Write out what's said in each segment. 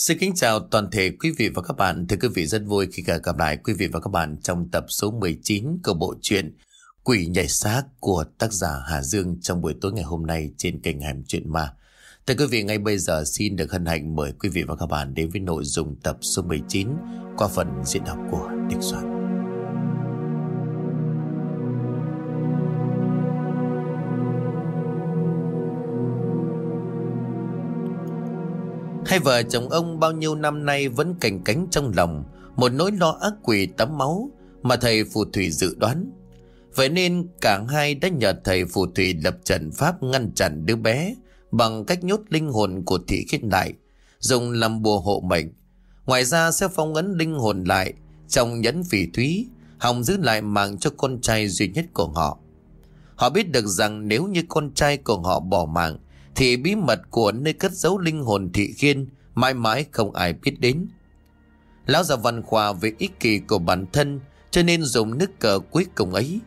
Xin kính chào toàn thể quý vị và các bạn. Thưa quý vị rất vui khi gặp lại quý vị và các bạn trong tập số 19 của bộ truyện Quỷ nhảy xác của tác giả Hà Dương trong buổi tối ngày hôm nay trên kênh Hẻm Chuyện Ma. Thưa quý vị, ngay bây giờ xin được hân hạnh mời quý vị và các bạn đến với nội dung tập số 19 qua phần diễn đọc của Đinh Soạn. Hai vợ chồng ông bao nhiêu năm nay vẫn cành cánh trong lòng một nỗi lo ác quỷ tắm máu mà thầy phù thủy dự đoán. Vậy nên cả hai đã nhờ thầy phù thủy lập trận pháp ngăn chặn đứa bé bằng cách nhốt linh hồn của thị khiết lại, dùng làm bùa hộ mệnh. Ngoài ra sẽ phong ấn linh hồn lại trong nhẫn phỉ thúy, hòng giữ lại mạng cho con trai duy nhất của họ. Họ biết được rằng nếu như con trai của họ bỏ mạng, thì bí mật của nơi cất giấu linh hồn thị khiên mãi mãi không ai biết đến. Lão già văn khoa về ích kỷ của bản thân, cho nên dùng nước cờ cuối cùng ấy.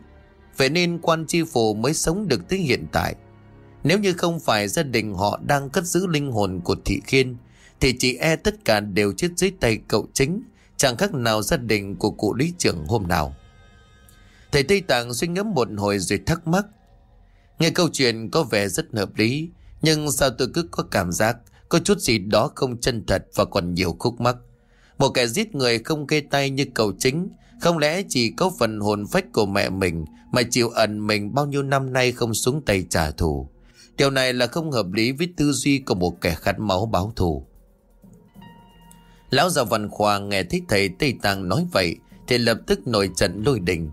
Vậy nên quan chi phủ mới sống được tới hiện tại. Nếu như không phải gia đình họ đang cất giữ linh hồn của thị khiên, thì chỉ e tất cả đều chết dưới tay cậu chính, chẳng khác nào gia đình của cụ lý trưởng hôm nào. Thầy Tây Tạng suy ngẫm một hồi rồi thắc mắc. Nghe câu chuyện có vẻ rất hợp lý nhưng sao tôi cứ có cảm giác Có chút gì đó không chân thật Và còn nhiều khúc mắc? Một kẻ giết người không kê tay như cầu chính, Không lẽ chỉ có phần hồn phách của mẹ mình Mà chịu ẩn mình bao nhiêu năm nay Không xuống tay trả thù? Điều này là không hợp lý với tư duy Của một kẻ khát máu báo thù. Lão già văn khoa nghe thấy thầy Tây Tạng nói vậy Thì lập tức nổi trận lôi đình.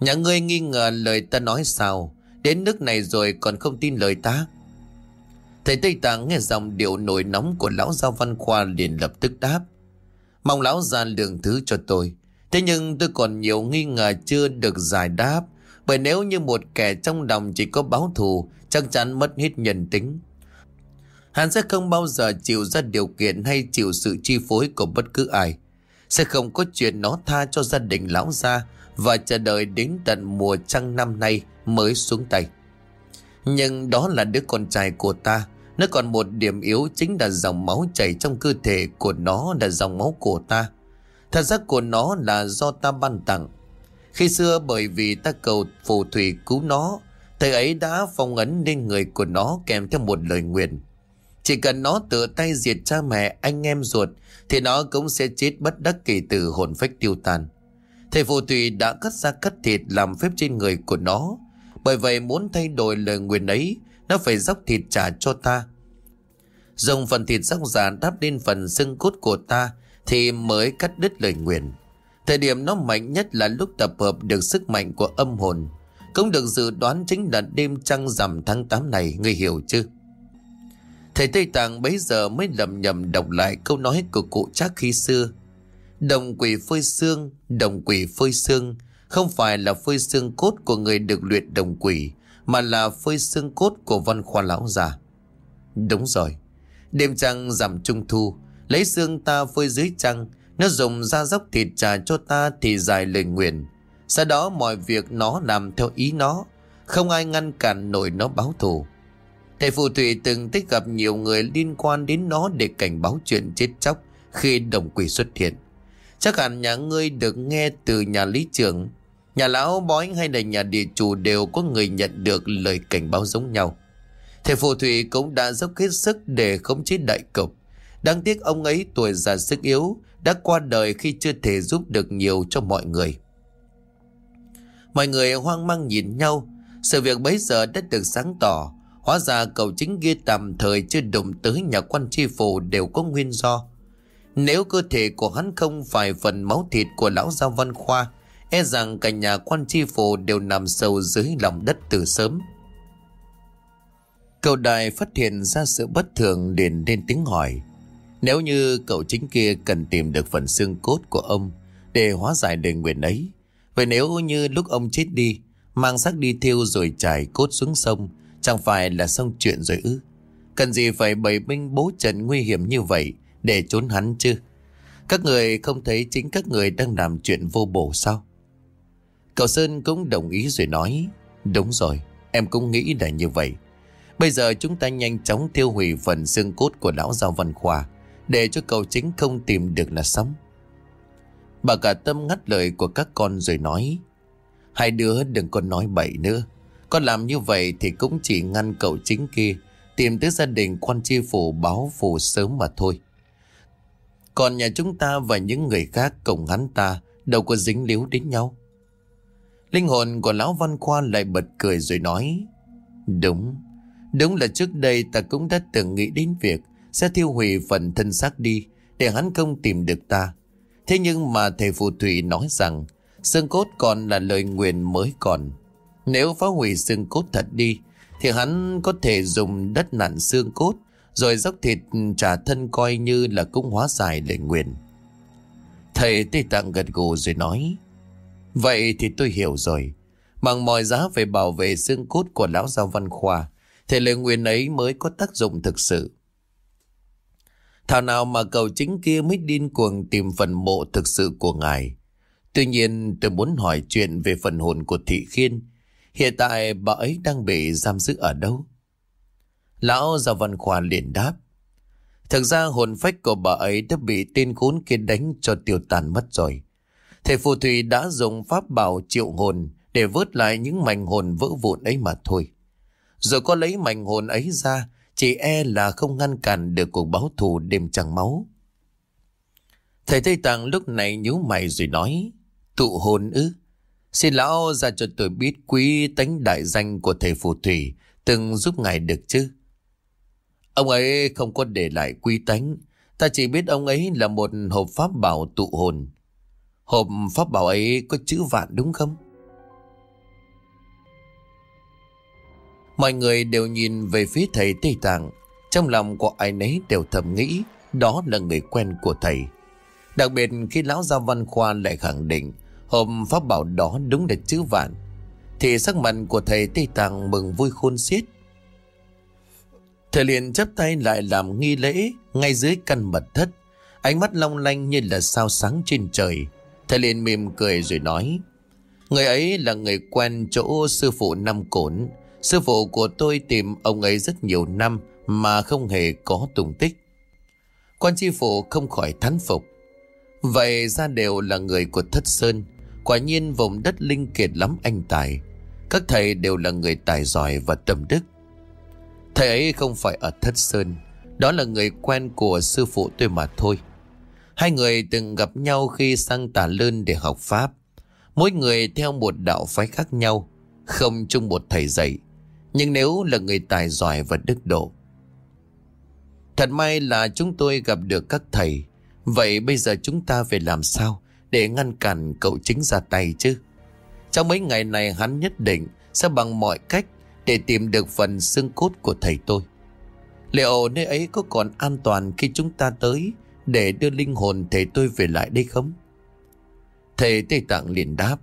Nhà ngươi nghi ngờ lời ta nói sao? Đến nước này rồi còn không tin lời ta? Thầy Tây Tạng nghe dòng điệu nổi nóng của lão giao văn khoa liền lập tức đáp. Mong lão ra lượng thứ cho tôi. Thế nhưng tôi còn nhiều nghi ngờ chưa được giải đáp. Bởi nếu như một kẻ trong lòng chỉ có báo thù, chắc chắn mất hết nhân tính. Hắn sẽ không bao giờ chịu ra điều kiện hay chịu sự chi phối của bất cứ ai. Sẽ không có chuyện nó tha cho gia đình lão ra và chờ đợi đến tận mùa trăng năm nay mới xuống tay. Nhưng đó là đứa con trai của ta nó còn một điểm yếu chính là dòng máu chảy trong cơ thể của nó là dòng máu của ta. Thật ra của nó là do ta ban tặng. Khi xưa bởi vì ta cầu phù thủy cứu nó, thầy ấy đã phong ấn lên người của nó kèm theo một lời nguyện. Chỉ cần nó tự tay diệt cha mẹ, anh em ruột, thì nó cũng sẽ chết bất đắc kỳ tử hồn phách tiêu tan. Thầy phù thủy đã cắt ra cắt thịt làm phép trên người của nó. Bởi vậy muốn thay đổi lời nguyện ấy, nó phải dốc thịt trả cho ta. Dùng phần thịt dốc giả đắp lên phần xương cốt của ta Thì mới cắt đứt lời nguyện. Thời điểm nó mạnh nhất là lúc tập hợp được sức mạnh của âm hồn. Cũng được dự đoán chính là đêm trăng rằm tháng 8 này Người hiểu chứ? Thầy Tây Tạng bấy giờ mới lầm nhầm đọc lại câu nói của cụ chắc khi xưa. Đồng quỷ phơi xương, đồng quỷ phơi xương Không phải là phơi xương cốt của người được luyện đồng quỷ mà là phơi xương cốt của văn khoa lão già. Đúng rồi. Đêm trăng giảm trung thu, lấy xương ta phơi dưới trăng, nó dùng ra dốc thịt trà cho ta thì dài lời nguyện. Sau đó mọi việc nó làm theo ý nó, không ai ngăn cản nổi nó báo thù. Thầy phù thủy từng tích gặp nhiều người liên quan đến nó để cảnh báo chuyện chết chóc khi đồng quỷ xuất hiện. Chắc hẳn nhà ngươi được nghe từ nhà lý trưởng Nhà lão bói hay là nhà địa chủ đều có người nhận được lời cảnh báo giống nhau. Thầy phù thủy cũng đã dốc hết sức để khống chế đại cục. Đáng tiếc ông ấy tuổi già sức yếu, đã qua đời khi chưa thể giúp được nhiều cho mọi người. Mọi người hoang mang nhìn nhau, sự việc bấy giờ đã được sáng tỏ. Hóa ra cậu chính kia tạm thời chưa đụng tới nhà quan tri phủ đều có nguyên do. Nếu cơ thể của hắn không phải phần máu thịt của lão Giao Văn Khoa, E rằng cả nhà quan tri phủ đều nằm sâu dưới lòng đất từ sớm. Cậu đài phát hiện ra sự bất thường liền lên tiếng hỏi. Nếu như cậu chính kia cần tìm được phần xương cốt của ông để hóa giải đề nguyện ấy, vậy nếu như lúc ông chết đi, mang xác đi thiêu rồi trải cốt xuống sông, chẳng phải là xong chuyện rồi ư? Cần gì phải bày binh bố trận nguy hiểm như vậy để trốn hắn chứ? Các người không thấy chính các người đang làm chuyện vô bổ sao? Cậu Sơn cũng đồng ý rồi nói, Đúng rồi, em cũng nghĩ là như vậy. Bây giờ chúng ta nhanh chóng tiêu hủy phần xương cốt của lão Giao Văn Khoa, Để cho cậu chính không tìm được là sống. Bà cả tâm ngắt lời của các con rồi nói, Hai đứa đừng có nói bậy nữa. Con làm như vậy thì cũng chỉ ngăn cậu chính kia, Tìm tới gia đình quan tri phủ báo phù sớm mà thôi. Còn nhà chúng ta và những người khác cùng hắn ta Đâu có dính líu đến nhau. Linh hồn của lão Văn Khoa lại bật cười rồi nói, Đúng Đúng là trước đây ta cũng đã từng nghĩ đến việc Sẽ thiêu hủy phần thân xác đi Để hắn không tìm được ta. Thế nhưng mà thầy phù thủy nói rằng, Xương cốt còn là lời nguyện mới còn. Nếu phá hủy xương cốt thật đi, Thì hắn có thể dùng đất nặn xương cốt, Rồi dốc thịt trả thân coi như là cũng hóa giải lời nguyện. Thầy Tây Tạng gật gù rồi nói Vậy thì tôi hiểu rồi Bằng mọi giá phải bảo vệ xương cốt của lão giao văn khoa Thì lời nguyện ấy mới có tác dụng thực sự Thảo nào mà cầu chính kia mới điên cuồng tìm phần mộ thực sự của ngài. Tuy nhiên, tôi muốn hỏi chuyện về phần hồn của Thị Khiên. Hiện tại bà ấy đang bị giam giữ ở đâu? Lão Giao Văn Khoa liền đáp. Thực ra hồn phách của bà ấy đã bị tên khốn kia đánh cho tiêu tàn mất rồi. Thầy phù thủy đã dùng pháp bảo triệu hồn để vớt lại những mảnh hồn vỡ vụn ấy mà thôi. Rồi có lấy mảnh hồn ấy ra chỉ e là không ngăn cản được cuộc báo thù đêm trăng máu. Thầy Tây Tạng lúc này nhíu mày rồi nói, tụ hồn ư. Xin lão ra cho tôi biết quý tánh đại danh của thầy phù thủy từng giúp ngài được chứ. Ông ấy không có để lại quý tánh. Ta chỉ biết ông ấy là một hộp pháp bảo tụ hồn. Hộp pháp bảo ấy có chữ vạn đúng không? Mọi người đều nhìn về phía thầy Tây Tạng. Trong lòng của ai nấy đều thầm nghĩ, đó là người quen của thầy. Đặc biệt khi lão gia văn khoa lại khẳng định hôm pháp bảo đó đúng là chữ vạn. Thì sắc mặt của thầy Tây Tạng mừng vui khôn xiết. Thầy liền chấp tay lại làm nghi lễ ngay dưới căn mật thất. Ánh mắt long lanh như là sao sáng trên trời. Thầy liền mỉm cười rồi nói. Người ấy là người quen chỗ sư phụ năm cổn Sư phụ của tôi tìm ông ấy rất nhiều năm mà không hề có tung tích. Quan tri phụ không khỏi thán phục. Vậy ra đều là người của Thất Sơn. Quả nhiên vùng đất linh kiệt lắm anh tài. Các thầy đều là người tài giỏi và tâm đức. Thầy ấy không phải ở Thất Sơn. Đó là người quen của sư phụ tôi mà thôi. Hai người từng gặp nhau khi sang tà lơn để học Pháp. Mỗi người theo một đạo phái khác nhau, không chung một thầy dạy. Nhưng nếu là người tài giỏi và đức độ Thật may là chúng tôi gặp được các thầy Vậy bây giờ chúng ta phải làm sao Để ngăn cản cậu chính ra tay chứ Trong mấy ngày này hắn nhất định Sẽ bằng mọi cách Để tìm được phần xương cốt của thầy tôi Liệu nơi ấy có còn an toàn Khi chúng ta tới để đưa linh hồn thầy tôi về lại đây không Thầy Tây Tạng liền đáp,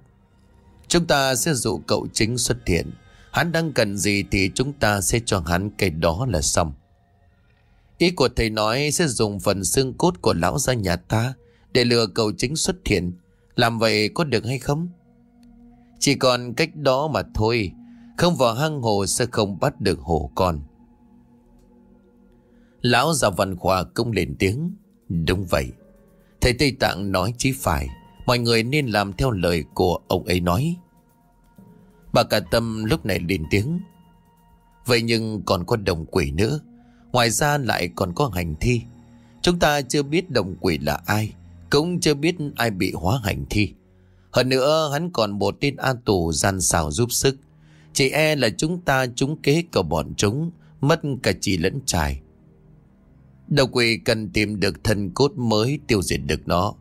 Chúng ta sẽ dụ cậu chính xuất hiện Hắn đang cần gì thì chúng ta sẽ cho hắn cái đó là xong. Ý của thầy nói sẽ dùng phần xương cốt của lão gia nhà ta để lừa cậu chính xuất hiện. Làm vậy có được hay không? Chỉ còn cách đó mà thôi. Không vào hang hồ sẽ không bắt được hổ con. Lão già văn khoa cũng lên tiếng. Đúng vậy. Thầy Tây Tạng nói chí phải. Mọi người nên làm theo lời của ông ấy nói. Bà cả tâm lúc này lên tiếng. Vậy nhưng còn có đồng quỷ nữa. Ngoài ra lại còn có hành thi. Chúng ta chưa biết đồng quỷ là ai. Cũng chưa biết ai bị hóa hành thi. Hơn nữa, hắn còn một tên an tù gian xào giúp sức. Chỉ e là chúng ta trúng kế của bọn chúng. Mất cả chỉ lẫn trài. Đầu quỷ cần tìm được thân cốt mới tiêu diệt được nó.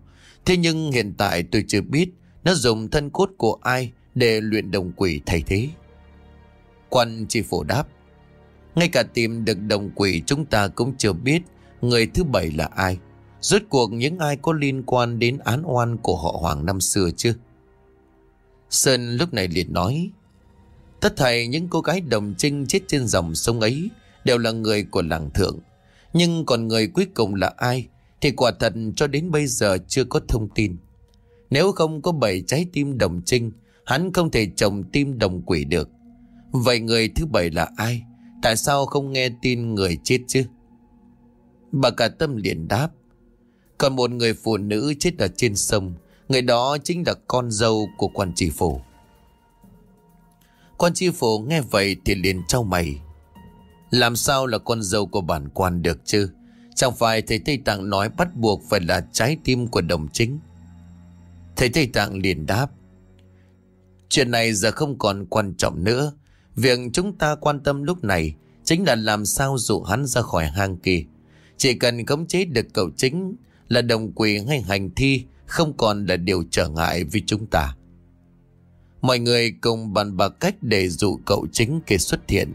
Thế nhưng hiện tại tôi chưa biết nó dùng thân cốt của ai để luyện đồng quỷ thay thế. Quan chỉ phủ đáp, ngay cả tìm được đồng quỷ chúng ta cũng chưa biết người thứ bảy là ai. Rốt cuộc những ai có liên quan đến án oan của họ Hoàng năm xưa chứ? Sơn lúc này liền nói, tất thảy những cô gái đồng trinh chết trên dòng sông ấy đều là người của làng thượng. Nhưng còn người cuối cùng là ai thì quả thật cho đến bây giờ chưa có thông tin. Nếu không có bảy trái tim đồng trinh, Hắn không thể trồng tim đồng quỷ được Vậy người thứ bảy là ai Tại sao không nghe tin người chết chứ Bà cả tâm liền đáp. Còn một người phụ nữ chết ở trên sông. Người đó chính là con dâu của quan tri phủ. Quan tri phủ nghe vậy thì liền trao mày. Làm sao là con dâu của bản quan được chứ? Chẳng phải thầy Tây Tạng nói bắt buộc phải là trái tim của đồng chính. Thầy Tây Tạng liền đáp. Chuyện này giờ không còn quan trọng nữa. Việc chúng ta quan tâm lúc này chính là làm sao dụ hắn ra khỏi hang kỳ. Chỉ cần khống chế được cậu chính là đồng quỷ hay hành thi không còn là điều trở ngại với chúng ta. Mọi người cùng bàn bạc cách để dụ cậu chính kia xuất hiện.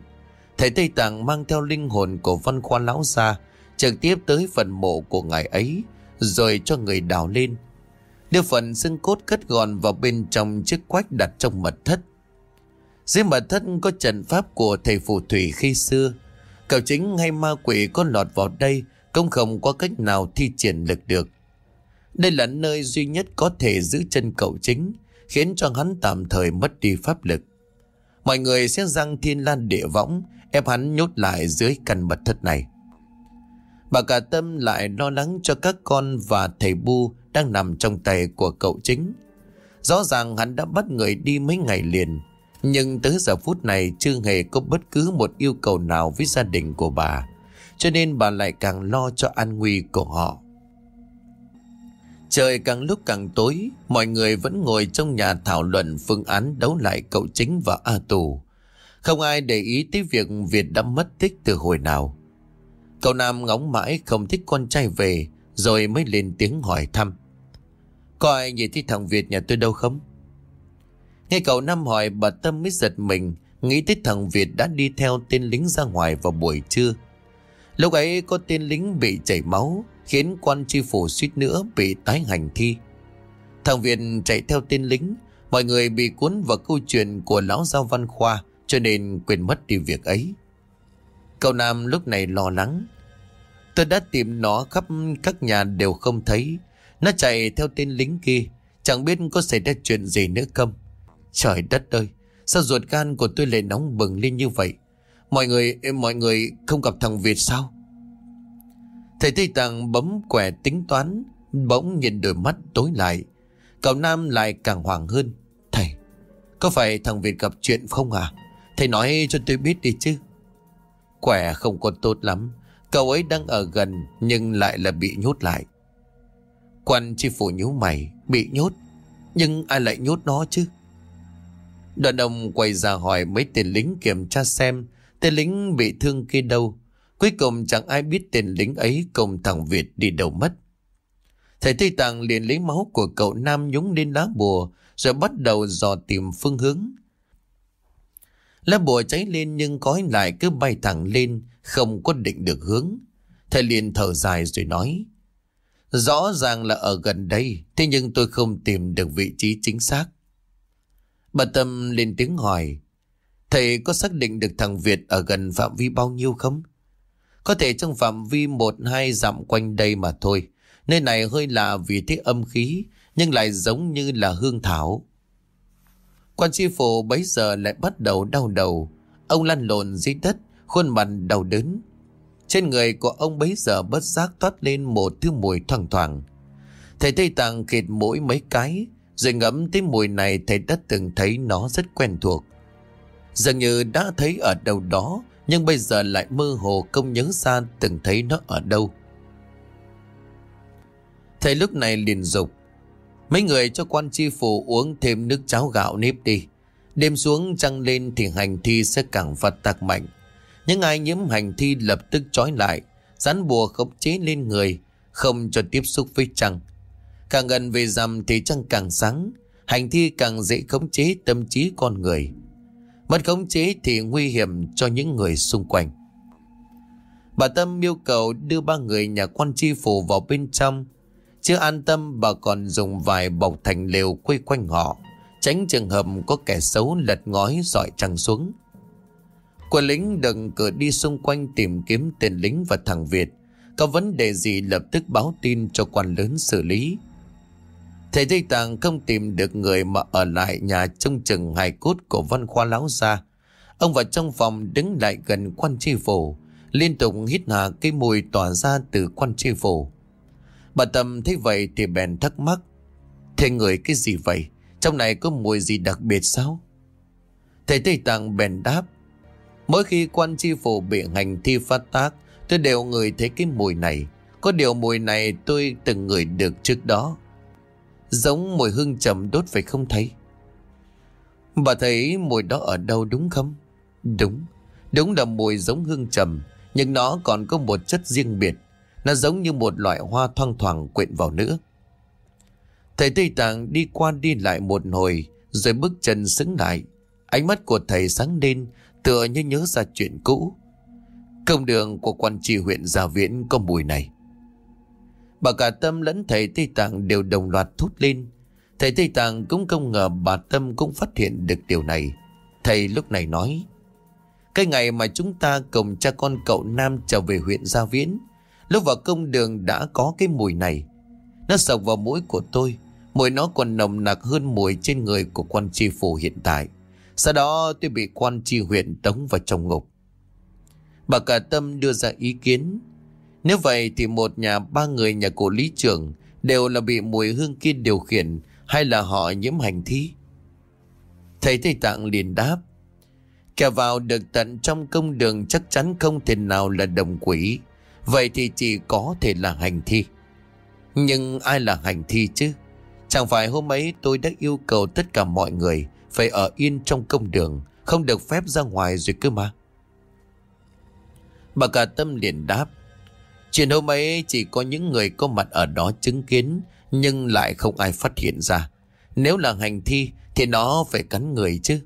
Thầy Tây Tạng mang theo linh hồn của văn khoa lão ra trực tiếp tới phần mộ của ngài ấy rồi cho người đào lên. Đưa phần xương cốt cất gọn vào bên trong chiếc quách đặt trong mật thất. Dưới mật thất có trận pháp của thầy phù thủy khi xưa. Cậu chính hay ma quỷ có lọt vào đây cũng không có cách nào thi triển lực được. Đây là nơi duy nhất có thể giữ chân cậu chính, khiến cho hắn tạm thời mất đi pháp lực. Mọi người sẽ răng thiên lan địa võng, ép hắn nhốt lại dưới căn mật thất này. Bà cả tâm lại lo lắng cho các con và thầy Bu đang nằm trong tay của cậu chính. Rõ ràng hắn đã bắt người đi mấy ngày liền, nhưng tới giờ phút này chưa hề có bất cứ một yêu cầu nào với gia đình của bà, cho nên bà lại càng lo cho an nguy của họ. Trời càng lúc càng tối, mọi người vẫn ngồi trong nhà thảo luận phương án đấu lại cậu chính và A Tù. Không ai để ý tới việc Việt đã mất tích từ hồi nào. Cậu Nam ngóng mãi không thích con trai về, rồi mới lên tiếng hỏi thăm. Có ai nhìn thấy thằng Việt nhà tôi đâu không? Nghe cậu Nam hỏi bà Tâm mới giật mình, nghĩ tới thằng Việt đã đi theo tên lính ra ngoài vào buổi trưa. Lúc ấy có tên lính bị chảy máu, khiến quan tri phủ suýt nữa bị tái hành thi. Thằng Việt chạy theo tên lính, mọi người bị cuốn vào câu chuyện của lão giao văn khoa cho nên quên mất đi việc ấy. Cậu Nam lúc này lo lắng. Tôi đã tìm nó khắp các nhà đều không thấy. Nó chạy theo tên lính kia, chẳng biết có xảy ra chuyện gì nữa không. Trời đất ơi, sao ruột gan của tôi lại nóng bừng lên như vậy? Mọi người, mọi người không gặp thằng Việt sao? Thầy Tây Tạng bấm quẻ tính toán, bỗng nhìn đôi mắt tối lại. Cậu Nam lại càng hoảng hơn. Thầy, có phải thằng Việt gặp chuyện không à? Thầy nói cho tôi biết đi chứ. khỏe không có tốt lắm. Cậu ấy đang ở gần nhưng lại là bị nhốt lại. Quan chi phủ nhíu mày, bị nhốt. Nhưng ai lại nhốt nó chứ? Đoàn ông quay ra hỏi mấy tên lính kiểm tra xem tên lính bị thương kia đâu. Cuối cùng chẳng ai biết tên lính ấy cùng thằng Việt đi đâu mất. Thầy Tây Tạng liền lấy máu của cậu Nam nhúng lên lá bùa rồi bắt đầu dò tìm phương hướng. Lá bùa cháy lên nhưng khói lại cứ bay thẳng lên không có định được hướng. Thầy liền thở dài rồi nói Rõ ràng là ở gần đây Thế nhưng tôi không tìm được vị trí chính xác Bà Tâm lên tiếng hỏi Thầy có xác định được thằng Việt ở gần phạm vi bao nhiêu không? Có thể trong phạm vi một hai dặm quanh đây mà thôi. Nơi này hơi lạ vì thế âm khí, nhưng lại giống như là hương thảo. Quan tri phủ bấy giờ lại bắt đầu đau đầu. Ông lăn lộn dưới đất, khuôn mặt đau đớn. Trên người của ông bấy giờ bất giác toát lên một thứ mùi thoang thoảng. Thầy Tây Tạng khịt mũi mấy cái, rồi ngẫm tới mùi này thầy đã từng thấy nó rất quen thuộc. Dường như đã thấy ở đâu đó nhưng bây giờ lại mơ hồ không nhớ ra từng thấy nó ở đâu Thầy lúc này liền dục Mấy người cho quan chi phủ uống thêm nước cháo gạo nếp đi Đêm xuống trăng lên thì hành thi sẽ càng phát tạc mạnh Những ai nhiễm hành thi lập tức trói lại, Rắn bùa khống chế lên người, Không cho tiếp xúc với trăng Càng gần về rằm thì trăng càng sáng, Hành thi càng dễ khống chế tâm trí con người Mất khống chế thì nguy hiểm cho những người xung quanh. Bà Tâm yêu cầu đưa ba người nhà quan tri phủ vào bên trong. Chưa an tâm bà còn dùng vài bọc thành lều quây quanh họ. Tránh trường hợp có kẻ xấu lật ngói dọi trăng xuống. Quân lính đừng cửa đi xung quanh tìm kiếm tên lính và thằng Việt. Có vấn đề gì lập tức báo tin cho quan lớn xử lý. Thầy Tây Tàng không tìm được người mà ở lại nhà trông chừng hài cốt của văn khoa lão gia. Ông vào trong phòng đứng lại gần quan tri phủ, Liên tục hít hà cái mùi tỏa ra từ quan tri phủ Bà Tâm thấy vậy thì bèn thắc mắc. Thế người cái gì vậy? Trong này có mùi gì đặc biệt sao? Thầy Tây Tạng bèn đáp. Mỗi khi quan chi phủ bị hành thi phát tác, Tôi đều ngửi thấy cái mùi này. Có điều mùi này tôi từng ngửi được trước đó. Giống mùi hương trầm đốt phải không thấy Bà thấy mùi đó ở đâu đúng không? Đúng. Đúng là mùi giống hương trầm, Nhưng nó còn có một chất riêng biệt. Nó giống như một loại hoa thoang thoảng quyện vào nữa Thầy Tây Tạng đi qua đi lại một hồi, Rồi bước chân xứng lại. Ánh mắt của thầy sáng lên, Tựa như nhớ ra chuyện cũ. Công đường của quan tri huyện Gia Viễn có mùi này. Bà cả Tâm lẫn thầy Tây Tạng đều đồng loạt thốt lên. Thầy Tây Tạng cũng không ngờ bà Tâm cũng phát hiện được điều này. Thầy lúc này nói, Cái ngày mà chúng ta cùng cha con cậu Nam trở về huyện Gia Viễn Lúc vào công đường đã có cái mùi này. Nó sọc vào mũi của tôi. Mùi nó còn nồng nặc hơn mùi trên người của quan tri phủ hiện tại. Sau đó tôi bị quan tri huyện tống vào trong ngục. Bà cả tâm đưa ra ý kiến. Nếu vậy thì một nhà ba người nhà cổ lý trưởng Đều là bị mùi hương kia điều khiển Hay là họ nhiễm hành thi? Thầy Tây Tạng liền đáp. Kẻ vào được tận trong công đường chắc chắn không thể nào là đồng quỷ. Vậy thì chỉ có thể là hành thi. Nhưng ai là hành thi chứ? Chẳng phải hôm ấy tôi đã yêu cầu tất cả mọi người Phải ở yên trong công đường, Không được phép ra ngoài rồi cơ mà. Bà cả tâm liền đáp, Chuyện hôm ấy chỉ có những người có mặt ở đó chứng kiến, Nhưng lại không ai phát hiện ra. Nếu là hành thi Thì nó phải cắn người chứ.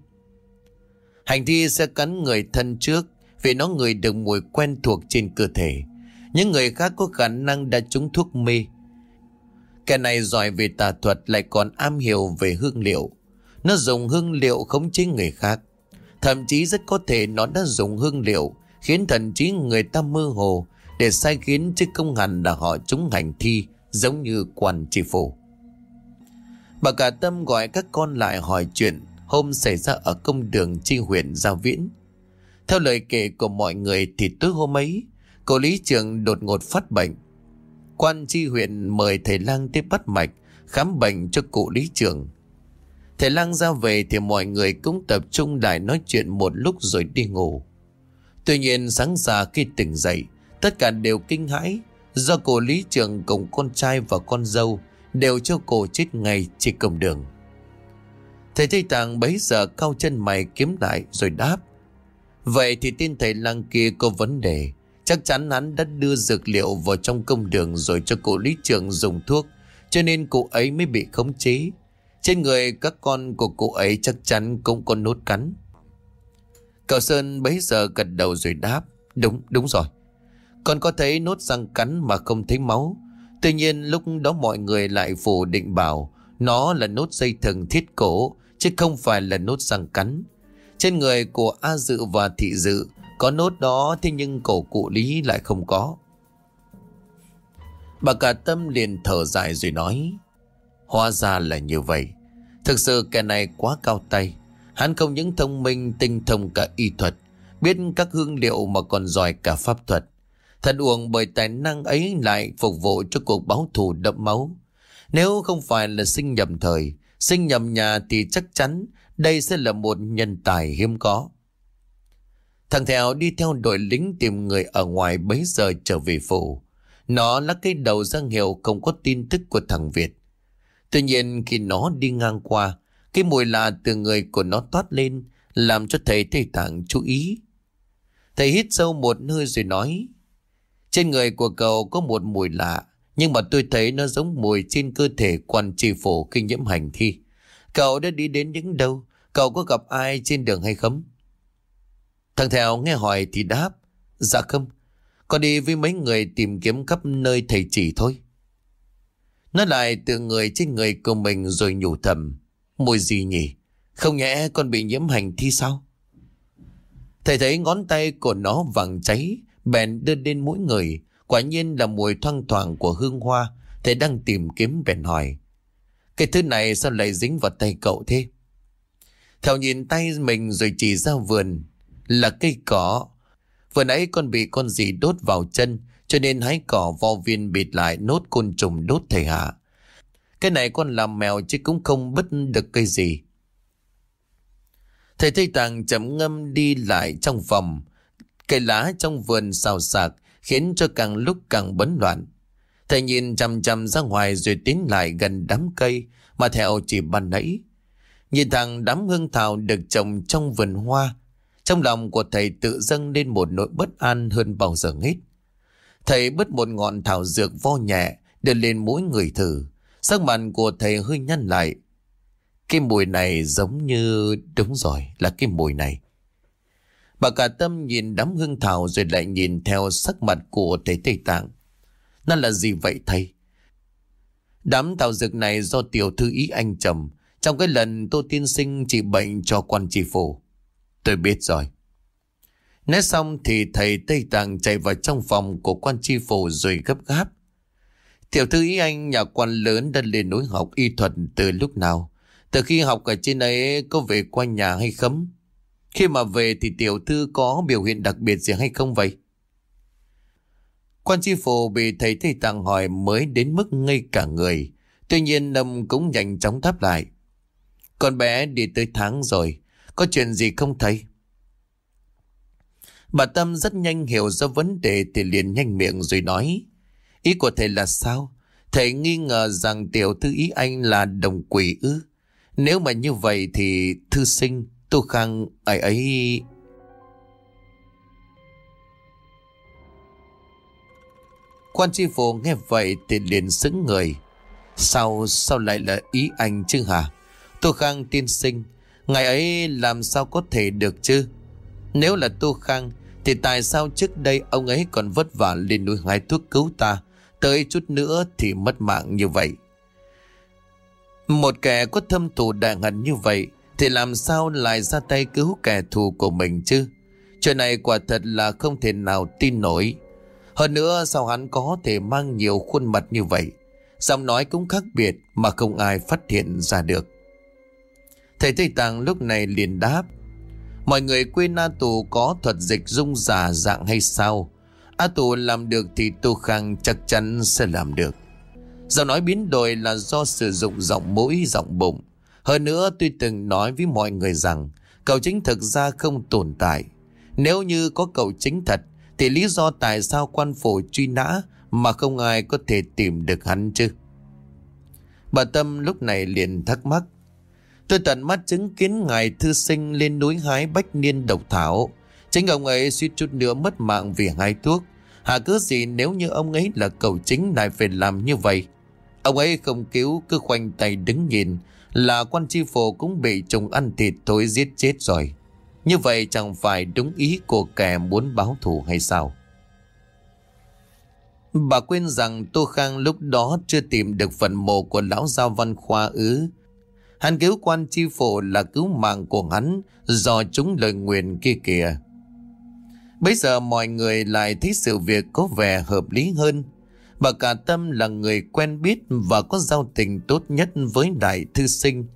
Hành thi sẽ cắn người thân trước Vì nó người được mùi quen thuộc trên cơ thể. Những người khác có khả năng đã trúng thuốc mê Kẻ này giỏi về tà thuật lại còn am hiểu về hương liệu. Nó dùng hương liệu khống chế người khác. Thậm chí rất có thể nó đã dùng hương liệu khiến thần trí người ta mơ hồ để sai khiến chứ công hẳn là họ trúng hành thi giống như quan tri phủ. Bà cả tâm gọi các con lại hỏi chuyện hôm xảy ra ở công đường chi huyện Giao Viễn. Theo lời kể của mọi người thì tối hôm ấy, cô lý trường đột ngột phát bệnh. Quan tri huyện mời thầy lang tiếp bắt mạch, khám bệnh cho cụ lý trường. Thầy lang ra về thì mọi người cũng tập trung lại nói chuyện một lúc rồi đi ngủ. Tuy nhiên sáng ra khi tỉnh dậy, tất cả đều kinh hãi do cô lý trường cùng con trai và con dâu đều cho cô chết ngay trên cổng đường. Thầy Tây Tạng bấy giờ cao chân mày kiếm lại rồi đáp. Vậy thì tin thầy lang kia có vấn đề. Chắc chắn hắn đã đưa dược liệu vào trong công đường rồi cho cụ lý trưởng dùng thuốc, cho nên cụ ấy mới bị khống chế. Trên người các con của cụ ấy chắc chắn cũng có nốt cắn. Cậu Sơn bấy giờ gật đầu rồi đáp. Đúng, đúng rồi. còn có thấy nốt răng cắn mà không thấy máu. Tuy nhiên lúc đó mọi người lại phủ định bảo nó là nốt dây thừng thiết cổ, chứ không phải là nốt răng cắn. Trên người của A Dự và Thị Dự có nốt đó thế nhưng cổ cụ Lý lại không có. Bà cả tâm liền thở dài rồi nói. Hóa ra là như vậy. Thực sự kẻ này quá cao tay. Hắn không những thông minh tinh thông cả y thuật. Biết các hương liệu mà còn giỏi cả pháp thuật. Thần uổng bởi tài năng ấy lại phục vụ cho cuộc báo thù đẫm máu. Nếu không phải là sinh nhầm thời, sinh nhầm nhà thì chắc chắn đây sẽ là một nhân tài hiếm có. Thằng Thèo đi theo đội lính tìm người ở ngoài bấy giờ trở về phủ. Nó là cái đầu răng hiệu không có tin tức của thằng Việt. Tuy nhiên khi nó đi ngang qua, cái mùi lạ từ người của nó toát lên, làm cho thầy Tây Tạng chú ý. Thầy hít sâu một hơi rồi nói, trên người của cậu có một mùi lạ, nhưng mà tôi thấy nó giống mùi trên cơ thể quan trì phổ khi nhiễm hành thi. Cậu đã đi đến những đâu? Cậu có gặp ai trên đường hay không? Thằng Thèo nghe hỏi thì đáp. Dạ không, con đi với mấy người tìm kiếm khắp nơi thầy chỉ thôi. Nó lại từ người trên người của mình rồi nhủ thầm. Mùi gì nhỉ? Không nhẽ con bị nhiễm hành thi sao? Thầy thấy ngón tay của nó vàng cháy, bèn đưa đến mỗi người. Quả nhiên là mùi thoang thoảng của hương hoa. Thầy đang tìm kiếm bèn hỏi. Cái thứ này sao lại dính vào tay cậu thế? Thảo nhìn tay mình rồi chỉ ra vườn là cây cỏ. Vừa nãy con bị con gì đốt vào chân, cho nên hái cỏ vo viên bịt lại nốt côn trùng đốt thầy hạ. Cái này con làm mèo chứ cũng không bứt được cây gì. Thầy Tây Tàng chậm ngâm đi lại trong phòng. Cây lá trong vườn xào xạc khiến cho càng lúc càng bấn loạn. Thầy nhìn chằm chằm ra ngoài rồi tiến lại gần đám cây mà theo chỉ ban nãy. Nhìn thằng đám hương thảo được trồng trong vườn hoa. Trong lòng của thầy tự dâng lên một nỗi bất an hơn bao giờ hết. Thầy bứt một ngọn thảo dược vo nhẹ đưa lên mỗi người thử. Sắc mặt của thầy hơi nhăn lại. Cái mùi này giống như... Đúng rồi, là cái mùi này. Bà cả tâm nhìn đám hương thảo rồi lại nhìn theo sắc mặt của thầy Tây Tạng. Nó là gì vậy thầy? Đám thảo dược này do tiểu thư ý anh trầm trong cái lần Tô Tiên Sinh trị bệnh cho quan tri phủ. Tôi biết rồi. Nói xong thì thầy Tây Tạng chạy vào trong phòng của quan tri phủ rồi gấp gáp. Tiểu thư ý anh, nhà quan lớn đã lên núi học y thuật từ lúc nào? Từ khi học ở trên ấy, có về qua nhà hay không? Khi mà về thì tiểu thư có biểu hiện đặc biệt gì hay không vậy? Quan tri phủ bị thầy Tây Tạng hỏi mới đến mức ngây cả người. Tuy nhiên Lâm cũng nhanh chóng đáp lại. Con bé đi tới tháng rồi. Có chuyện gì không thầy? Bà Tâm rất nhanh hiểu ra vấn đề thì liền nhanh miệng rồi nói. Ý của thầy là sao? Thầy nghi ngờ rằng tiểu thư ý anh là đồng quỷ ư? Nếu mà như vậy thì thư sinh, tu khang, ấy ấy... Quan tri phủ nghe vậy thì liền sững người. Sao, sao lại là ý anh chứ hả? Tô Khang tiên sinh, ngày ấy làm sao có thể được chứ? Nếu là Tô Khang, thì tại sao trước đây ông ấy còn vất vả lên núi hái thuốc cứu ta, tới chút nữa thì mất mạng như vậy? Một kẻ có thâm thù đại hận như vậy, thì làm sao lại ra tay cứu kẻ thù của mình chứ? Chuyện này quả thật là không thể nào tin nổi. Hơn nữa sao hắn có thể mang nhiều khuôn mặt như vậy? Giọng nói cũng khác biệt mà không ai phát hiện ra được. Thầy Tây Tạng lúc này liền đáp. Mọi người quên A Tù có thuật dịch dung giả dạng hay sao? A Tù làm được thì Tô Khang chắc chắn sẽ làm được. Giọng nói biến đổi là do sử dụng giọng mũi, giọng bụng. Hơn nữa tôi từng nói với mọi người rằng cậu chính thực ra không tồn tại. Nếu như có cậu chính thật thì lý do tại sao quan phủ truy nã mà không ai có thể tìm được hắn chứ? Bà Tâm lúc này liền thắc mắc. Tôi tận mắt chứng kiến ngài thư sinh lên núi hái bách niên độc thảo. Chính ông ấy suýt chút nữa mất mạng vì hái thuốc. Hà cứ gì nếu như ông ấy là cầu chính lại phải làm như vậy. Ông ấy không cứu, cứ khoanh tay đứng nhìn là quan tri phổ cũng bị trùng ăn thịt thối giết chết rồi. Như vậy chẳng phải đúng ý của kẻ muốn báo thù hay sao? Bà quên rằng Tô Khang lúc đó chưa tìm được phần mộ của lão giao văn khoa ứ. Hắn cứu quan chi phủ là cứu mạng của hắn, do chúng lời nguyện kia kìa. Bây giờ mọi người lại thấy sự việc có vẻ hợp lý hơn. Bà cả tâm là người quen biết và có giao tình tốt nhất với đại thư sinh.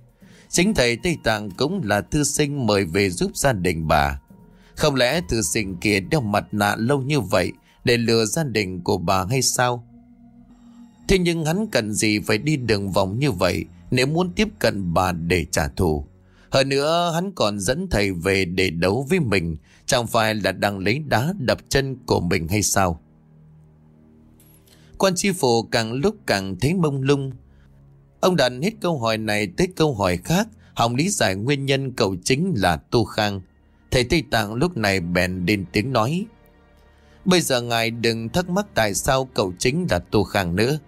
Chính thầy Tây Tạng cũng là thư sinh mời về giúp gia đình bà. Không lẽ thư sinh kia đeo mặt nạ lâu như vậy để lừa gia đình của bà hay sao? Thế nhưng hắn cần gì phải đi đường vòng như vậy nếu muốn tiếp cận bà để trả thù. Hơn nữa hắn còn dẫn thầy về để đấu với mình, chẳng phải là đang lấy đá đập chân của mình hay sao? Quan Chi phủ càng lúc càng thấy mông lung. Ông đặt hết câu hỏi này tới câu hỏi khác, hòng lý giải nguyên nhân cậu chính là Tu Khang. Thầy Tây Tạng lúc này bèn đến tiếng nói. Bây giờ ngài đừng thắc mắc tại sao cậu chính là Tu Khang nữa.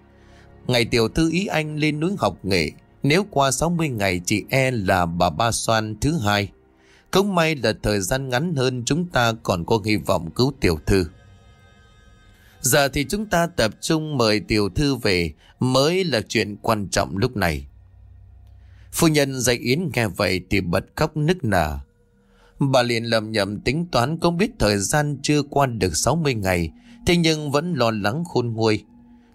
Ngày tiểu thư ý anh lên núi học nghệ, nếu qua 60 ngày chị e là bà Ba Soan thứ hai. Không may là thời gian ngắn hơn chúng ta còn có hy vọng cứu tiểu thư. Giờ thì chúng ta tập trung mời tiểu thư về mới là chuyện quan trọng lúc này. Phu nhân dạy Yến nghe vậy thì bật khóc nức nở. Bà liền lầm nhầm tính toán không biết thời gian chưa qua được 60 ngày, thế nhưng vẫn lo lắng khôn nguôi.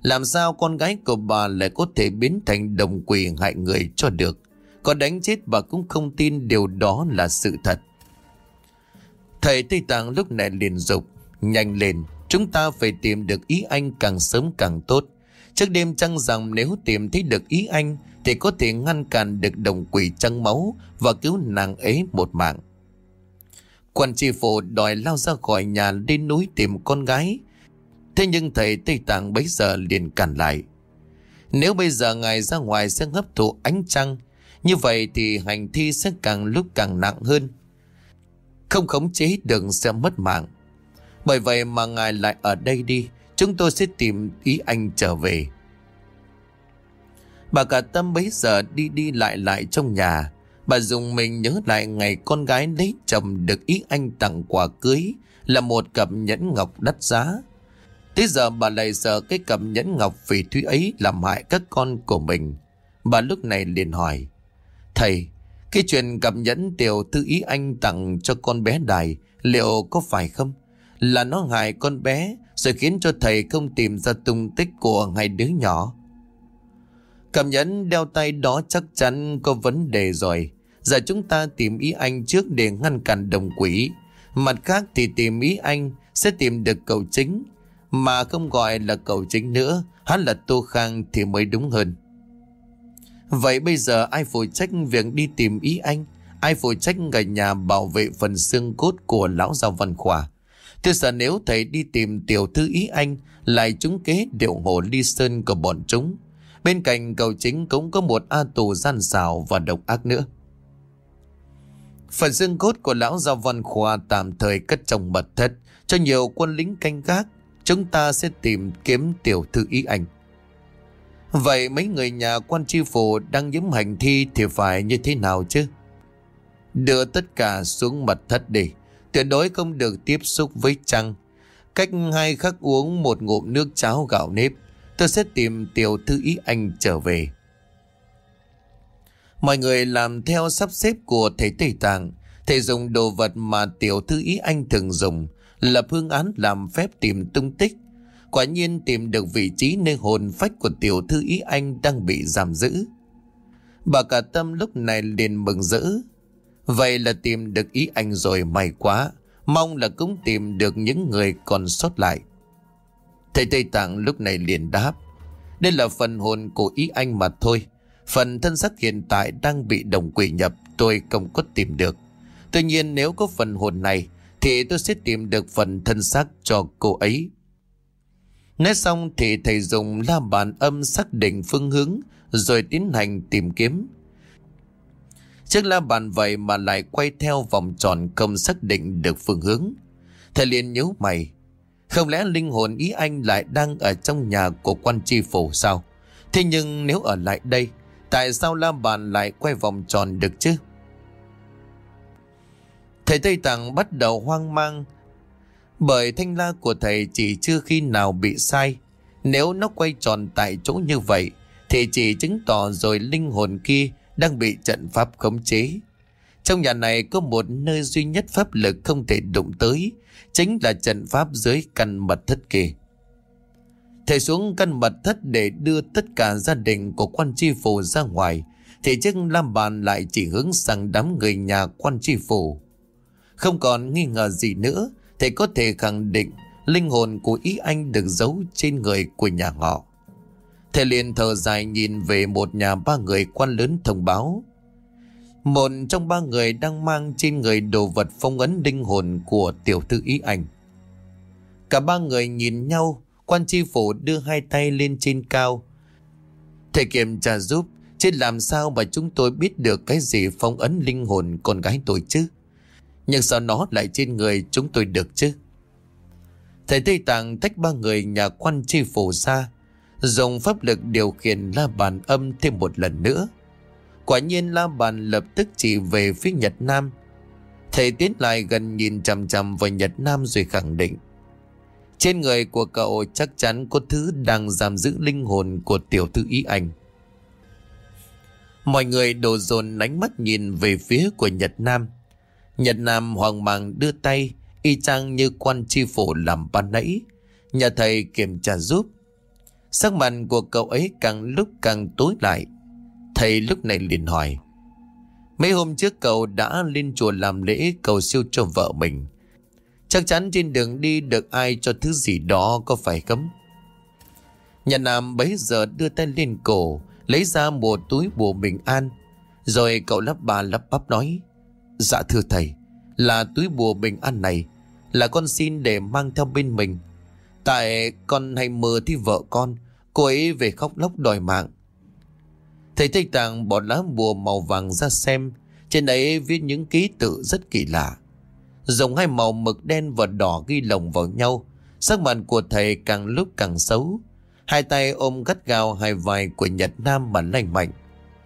Làm sao con gái của bà lại có thể biến thành đồng quỷ hại người cho được? Có đánh chết bà cũng không tin điều đó là sự thật. Thầy Tây Tạng lúc này liền dục Nhanh lên, chúng ta phải tìm được ý anh càng sớm càng tốt. Trước đêm trăng rằng nếu tìm thấy được ý anh thì có thể ngăn cản được đồng quỷ trăng máu và cứu nàng ấy một mạng. Quan tri phủ đòi lao ra khỏi nhà lên núi tìm con gái. Thế nhưng thầy Tây Tạng bấy giờ liền cản lại. Nếu bây giờ ngài ra ngoài sẽ hấp thụ ánh trăng, như vậy thì hành thi sẽ càng lúc càng nặng hơn. Không khống chế được sẽ mất mạng. Bởi vậy mà ngài lại ở đây đi, chúng tôi sẽ tìm ý anh trở về. Bà cả tâm bấy giờ đi đi lại lại trong nhà. Bà dùng mình nhớ lại ngày con gái lấy chồng được ý anh tặng quà cưới là một cặp nhẫn ngọc đắt giá. Tới giờ bà lại sợ cái cầm nhẫn ngọc phỉ thúy ấy làm hại các con của mình. Bà lúc này liền hỏi. Thầy, cái chuyện cầm nhẫn tiểu thư ý anh tặng cho con bé đài liệu có phải không? Là nó hại con bé rồi khiến cho thầy không tìm ra tung tích của hai đứa nhỏ. cầm nhẫn đeo tay đó chắc chắn có vấn đề rồi. Giờ chúng ta tìm ý anh trước để ngăn cản đồng quỷ. Mặt khác thì tìm ý anh sẽ tìm được cầu chính. Mà không gọi là cầu chính nữa, hắn là Tô Khang thì mới đúng hơn. Vậy bây giờ ai phụ trách việc đi tìm ý anh? Ai phụ trách ở nhà bảo vệ phần xương cốt của lão giáo văn khỏa? Thế sợ nếu thầy đi tìm tiểu thư ý anh lại trúng kế điệu hồ ly sơn của bọn chúng. Bên cạnh cầu chính cũng có một A tù gian xảo và độc ác nữa. Phần xương cốt của lão giao văn khoa tạm thời cất trong mật thất cho nhiều quân lính canh gác. Chúng ta sẽ tìm kiếm tiểu thư ý anh. Vậy mấy người nhà quan tri phủ đang nhiễm hành thi thì phải như thế nào chứ? Đưa tất cả xuống mặt thất đi. Tuyệt đối không được tiếp xúc với trăng. Cách hai khắc uống một ngụm nước cháo gạo nếp. Tôi sẽ tìm tiểu thư ý anh trở về. Mọi người làm theo sắp xếp của thầy Tây Tạng. Thầy dùng đồ vật mà tiểu thư ý anh thường dùng. Lập phương án làm phép tìm tung tích. Quả nhiên tìm được vị trí nơi hồn phách của tiểu thư ý anh đang bị giam giữ. Bà cả tâm lúc này liền mừng rỡ. Vậy là tìm được ý anh rồi may quá. Mong là cũng tìm được những người còn sót lại. Thầy Tây Tạng lúc này liền đáp. Đây là phần hồn của ý anh mà thôi. Phần thân xác hiện tại đang bị đồng quỷ nhập, tôi không có tìm được. Tuy nhiên nếu có phần hồn này thì tôi sẽ tìm được phần thân xác cho cô ấy. Nói xong thì thầy dùng la bàn âm xác định phương hướng rồi tiến hành tìm kiếm. Chiếc la bàn vậy mà lại quay theo vòng tròn không xác định được phương hướng. Thầy liền nhíu mày. Không lẽ linh hồn ý anh lại đang ở trong nhà của quan tri phủ sao? Thế nhưng nếu ở lại đây, tại sao la bàn lại quay vòng tròn được chứ? Thầy Tây Tạng bắt đầu hoang mang bởi thanh la của thầy chỉ chưa khi nào bị sai. Nếu nó quay tròn tại chỗ như vậy thì chỉ chứng tỏ rồi linh hồn kia đang bị trận pháp khống chế. Trong nhà này có một nơi duy nhất pháp lực không thể đụng tới, chính là trận pháp dưới căn mật thất kia. Thầy xuống căn mật thất để đưa tất cả gia đình của quan tri phủ ra ngoài, thì chiếc lam bàn lại chỉ hướng sang đám người nhà quan tri phủ. Không còn nghi ngờ gì nữa, thầy có thể khẳng định linh hồn của ý anh được giấu trên người của nhà họ. Thầy liền thở dài nhìn về một nhà ba người quan lớn thông báo. Một trong ba người đang mang trên người đồ vật phong ấn linh hồn của tiểu thư ý anh. Cả ba người nhìn nhau, quan tri phủ đưa hai tay lên trên cao. Thầy kiểm tra giúp, chứ làm sao mà chúng tôi biết được cái gì phong ấn linh hồn con gái tôi chứ? Nhưng sao nó lại trên người chúng tôi được chứ? Thầy Tây Tạng tách ba người nhà quan chi phủ ra, dùng pháp lực điều khiển la bàn âm thêm một lần nữa. Quả nhiên la bàn lập tức chỉ về phía Nhật Nam. Thầy tiến lại gần nhìn chằm chằm vào Nhật Nam rồi khẳng định. Trên người của cậu chắc chắn có thứ đang giam giữ linh hồn của tiểu thư ý anh. Mọi người đổ dồn ánh mắt nhìn về phía của Nhật Nam. Nhật Nam hoàng mang đưa tay, y chang như quan tri phủ làm ban nãy. Nhà thầy kiểm tra giúp. Sắc mặt của cậu ấy càng lúc càng tối lại. Thầy lúc này liền hỏi. Mấy hôm trước cậu đã lên chùa làm lễ cầu siêu cho vợ mình. Chắc chắn trên đường đi được ai cho thứ gì đó có phải cấm? Nhà Nam bấy giờ đưa tay lên cổ, lấy ra một túi bùa bình an. Rồi cậu lắp bà lắp bắp nói, Dạ thưa thầy, là túi bùa bình an này, là con xin để mang theo bên mình. Tại con hay mơ thì vợ con, cô ấy về khóc lóc đòi mạng. Thầy Tây Tạng bỏ lá bùa màu vàng ra xem, trên đấy viết những ký tự rất kỳ lạ. Dùng hai màu mực đen và đỏ ghi lồng vào nhau, sắc mặt của thầy càng lúc càng xấu. Hai tay ôm gắt gao hai vai của Nhật Nam mà lành mạnh.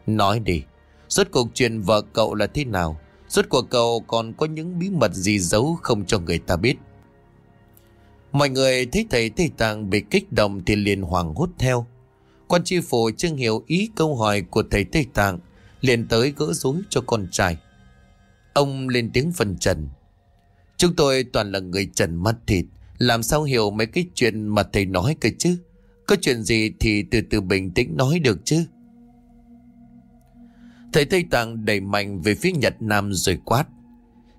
Nói đi, suốt cuộc chuyện vợ cậu là thế nào? Suốt cuộc cậu còn có những bí mật gì giấu không cho người ta biết? Mọi người thấy thầy Tây Tạng bị kích động thì liền hoàng hốt theo. Quan tri phủ chưa hiểu ý câu hỏi của thầy Tây Tạng liền tới gỡ rối cho con trai. Ông lên tiếng phân trần. Chúng tôi toàn là người trần mắt thịt, làm sao hiểu mấy cái chuyện mà thầy nói cơ chứ? Có chuyện gì thì từ từ bình tĩnh nói được chứ? Thầy Tây Tạng đẩy mạnh về phía Nhật Nam rồi quát.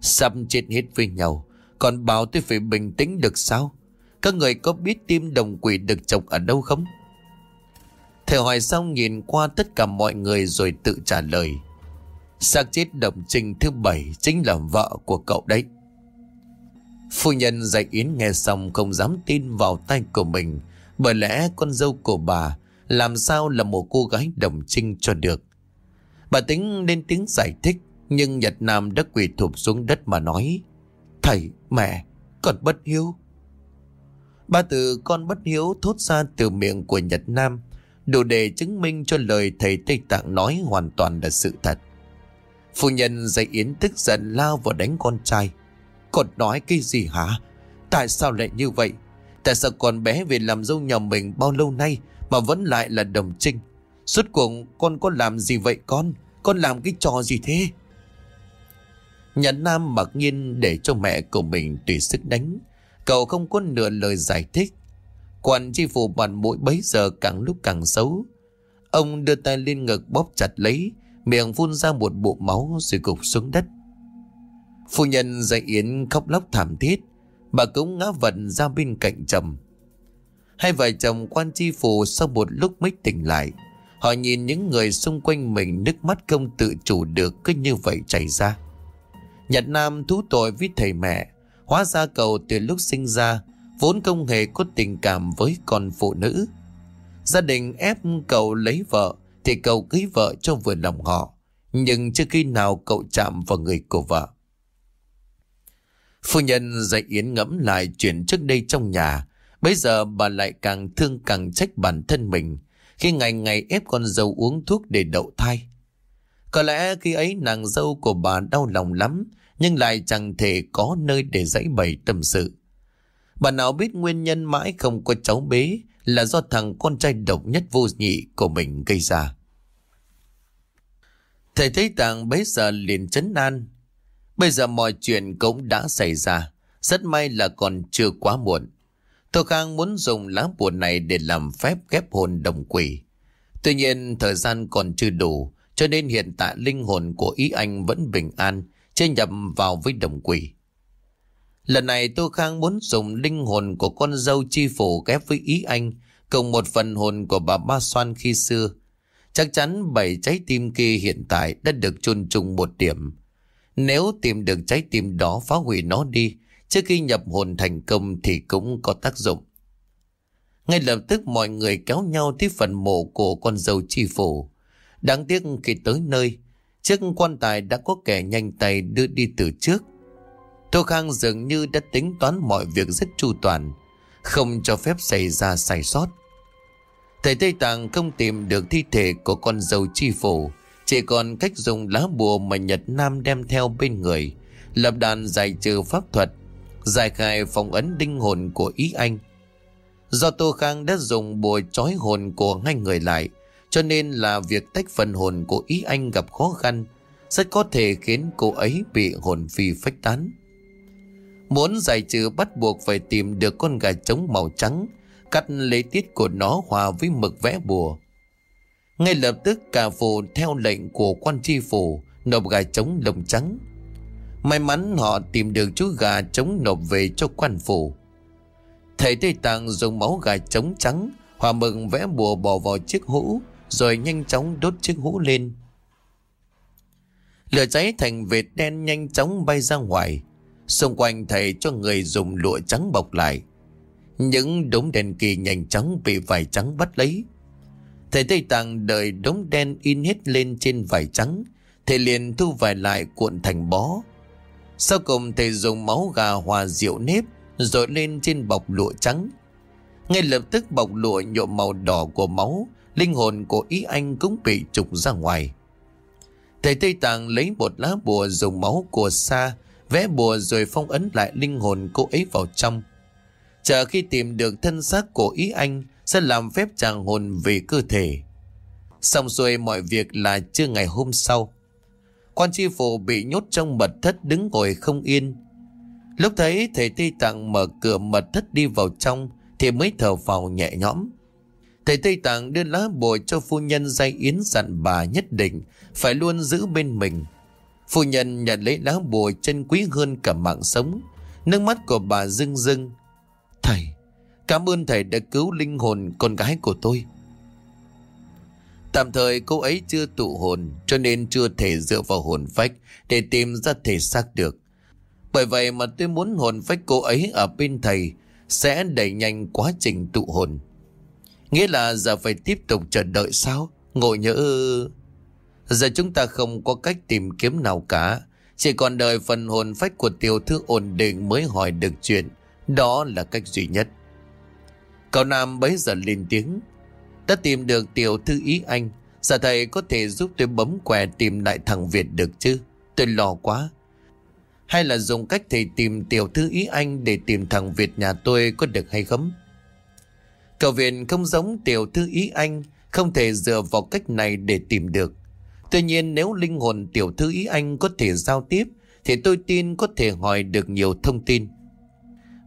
Sắp chết hết với nhau, còn bảo tôi phải bình tĩnh được sao? Các người có biết tim đồng quỷ được trồng ở đâu không? Thầy hỏi xong nhìn qua tất cả mọi người rồi tự trả lời. xác chết đồng trinh thứ bảy chính là vợ của cậu đấy. Phu nhân dạy Yến nghe xong không dám tin vào tay của mình bởi lẽ con dâu của bà làm sao là một cô gái đồng trinh cho được. Bà tính lên tiếng giải thích nhưng Nhật Nam đã quỳ thụp xuống đất mà nói Thầy, mẹ, con bất hiếu. Ba từ con bất hiếu thốt ra từ miệng của Nhật Nam đủ để chứng minh cho lời thầy Tây Tạng nói hoàn toàn là sự thật. Phu nhân dạy Yến tức giận lao vào đánh con trai. Con nói cái gì hả? Tại sao lại như vậy? Tại sao con bé về làm dâu nhà mình bao lâu nay mà vẫn lại là đồng trinh? Suốt cuộc con có làm gì vậy con? Con làm cái trò gì thế? Nhà Nam mặc nhiên để cho mẹ của mình tùy sức đánh. Cậu không có nửa lời giải thích. Quan chi phủ bàn mũi bấy giờ càng lúc càng xấu. Ông đưa tay lên ngực bóp chặt lấy, miệng phun ra một bộ máu rồi gục xuống đất. Phu nhân dạy Yến khóc lóc thảm thiết, bà cũng ngã vật ra bên cạnh chồng. Hai vợ chồng quan chi phủ sau một lúc mới tỉnh lại. Họ nhìn những người xung quanh mình nước mắt không tự chủ được cứ như vậy chảy ra. Nhật Nam thú tội với thầy mẹ, hóa ra cậu từ lúc sinh ra vốn không hề có tình cảm với con phụ nữ. Gia đình ép cậu lấy vợ thì cậu cưới vợ cho vừa lòng họ, nhưng chưa khi nào cậu chạm vào người của vợ. Phu nhân dạy Yến ngẫm lại chuyện trước đây trong nhà, bây giờ bà lại càng thương càng trách bản thân mình khi ngày ngày ép con dâu uống thuốc để đậu thai. Có lẽ khi ấy nàng dâu của bà đau lòng lắm, nhưng lại chẳng thể có nơi để dãy bày tâm sự. Bà nào biết nguyên nhân mãi không có cháu bế là do thằng con trai độc nhất vô nhị của mình gây ra. Thầy thấy tàng bấy giờ liền chấn an. Bây giờ mọi chuyện cũng đã xảy ra. Rất may là còn chưa quá muộn. Tô Khang muốn dùng lá bùa này để làm phép ghép hồn đồng quỷ. Tuy nhiên thời gian còn chưa đủ cho nên hiện tại linh hồn của ý anh vẫn bình an chưa nhập vào với đồng quỷ. Lần này Tô Khang muốn dùng linh hồn của con dâu chi phủ ghép với ý anh, cùng một phần hồn của bà Ba Soan khi xưa. Chắc chắn bảy trái tim kia hiện tại đã được chôn trùng một điểm. Nếu tìm được trái tim đó phá hủy nó đi, trước khi nhập hồn thành công thì cũng có tác dụng. Ngay lập tức mọi người kéo nhau tới phần mộ của con dâu chi phủ. Đáng tiếc khi tới nơi, chiếc quan tài đã có kẻ nhanh tay đưa đi từ trước. Tô Khang dường như đã tính toán mọi việc rất chu toàn, không cho phép xảy ra sai sót. Thầy Tây Tạng không tìm được thi thể của con dâu chi phủ, chỉ còn cách dùng lá bùa mà Nhật Nam đem theo bên người, lập đàn giải trừ pháp thuật, giải khai phong ấn đinh hồn của ý anh. Do Tô Khang đã dùng bùa trói hồn của hai người lại, cho nên là việc tách phần hồn của ý anh gặp khó khăn, rất có thể khiến cô ấy bị hồn phi phách tán. Muốn giải trừ bắt buộc phải tìm được con gà trống màu trắng, cắt lấy tiết của nó hòa với mực vẽ bùa. Ngay lập tức cả phủ theo lệnh của quan tri phủ nộp gà trống lồng trắng. May mắn họ tìm được chú gà trống nộp về cho quan phủ. Thầy Tây Tạng dùng máu gà trống trắng, hòa mừng vẽ bùa bỏ vào chiếc hũ, rồi nhanh chóng đốt chiếc hũ lên. Lửa cháy thành vệt đen nhanh chóng bay ra ngoài. Xung quanh thầy cho người dùng lụa trắng bọc lại. Những đống đèn kỳ nhanh chóng bị vải trắng bắt lấy. Thầy Tây Tạng đợi đống đen in hết lên trên vải trắng. Thầy liền thu vải lại cuộn thành bó. Sau cùng thầy dùng máu gà hòa rượu nếp rồi lên trên bọc lụa trắng. Ngay lập tức bọc lụa nhuộm màu đỏ của máu, linh hồn của ý anh cũng bị trục ra ngoài. Thầy Tây Tạng lấy một lá bùa dùng máu của sa, vẽ bùa rồi phong ấn lại linh hồn cô ấy vào trong. Chờ khi tìm được thân xác của ý anh, sẽ làm phép tràng hồn về cơ thể. Xong xuôi mọi việc là chưa ngày hôm sau. Quan tri phủ bị nhốt trong mật thất đứng ngồi không yên. Lúc thấy thầy Tây Tạng mở cửa mật thất đi vào trong thì mới thở vào nhẹ nhõm. Thầy Tây Tạng đưa lá bồi cho phu nhân dây yến dặn bà nhất định phải luôn giữ bên mình. Phu nhân nhận lấy lá bùa chân quý hơn cả mạng sống. Nước mắt của bà rưng rưng. Thầy, cảm ơn thầy đã cứu linh hồn con gái của tôi. Tạm thời cô ấy chưa tụ hồn, cho nên chưa thể dựa vào hồn phách để tìm ra thể xác được. Bởi vậy mà tôi muốn hồn phách cô ấy ở bên thầy sẽ đẩy nhanh quá trình tụ hồn. Nghĩa là giờ phải tiếp tục chờ đợi sao? Ngồi nhớ... Giờ chúng ta không có cách tìm kiếm nào cả. Chỉ còn đợi phần hồn phách của tiểu thư ổn định mới hỏi được chuyện. Đó là cách duy nhất. Cậu Nam bấy giờ lên tiếng. Đã tìm được tiểu thư ý anh. Giờ thầy có thể giúp tôi bấm quẻ tìm lại thằng Việt được chứ? Tôi lo quá. Hay là dùng cách thầy tìm tiểu thư ý anh để tìm thằng Việt nhà tôi có được hay không? Cậu Việt không giống tiểu thư ý anh, không thể dựa vào cách này để tìm được. Tuy nhiên nếu linh hồn tiểu thư ý anh có thể giao tiếp, thì tôi tin có thể hỏi được nhiều thông tin.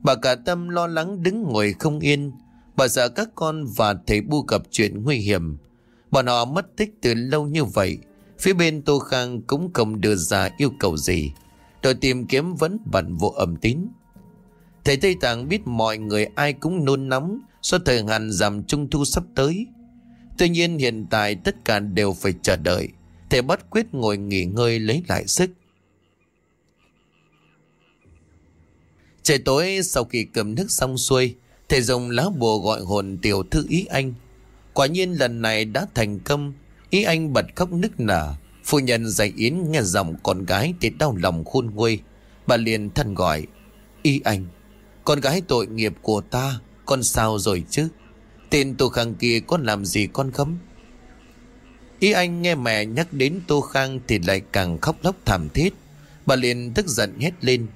Bà cả tâm lo lắng đứng ngồi không yên, bà sợ dạ các con và thầy bu gặp chuyện nguy hiểm. Bọn họ mất tích từ lâu như vậy, phía bên Tô Khang cũng không đưa ra yêu cầu gì. Đội tìm kiếm vẫn bận vô ẩm tín. Thầy Tây Tạng biết mọi người ai cũng nôn nóng do thời hạn giảm trung thu sắp tới. Tuy nhiên hiện tại tất cả đều phải chờ đợi. Thầy bất quyết ngồi nghỉ ngơi lấy lại sức. Trời tối sau khi cầm nước xong xuôi, thầy dùng lá bùa gọi hồn tiểu thư ý anh. Quả nhiên lần này đã thành công, ý anh bật khóc nức nở. Phu nhân dạy Yến nghe giọng con gái thì đau lòng khôn nguôi. Bà liền thân gọi. ý anh, con gái tội nghiệp của ta, con sao rồi chứ? Tên Tô Khang kia con làm gì con không? ý anh nghe mẹ nhắc đến Tô Khang thì lại càng khóc lóc thảm thiết. Bà liền tức giận hét lên.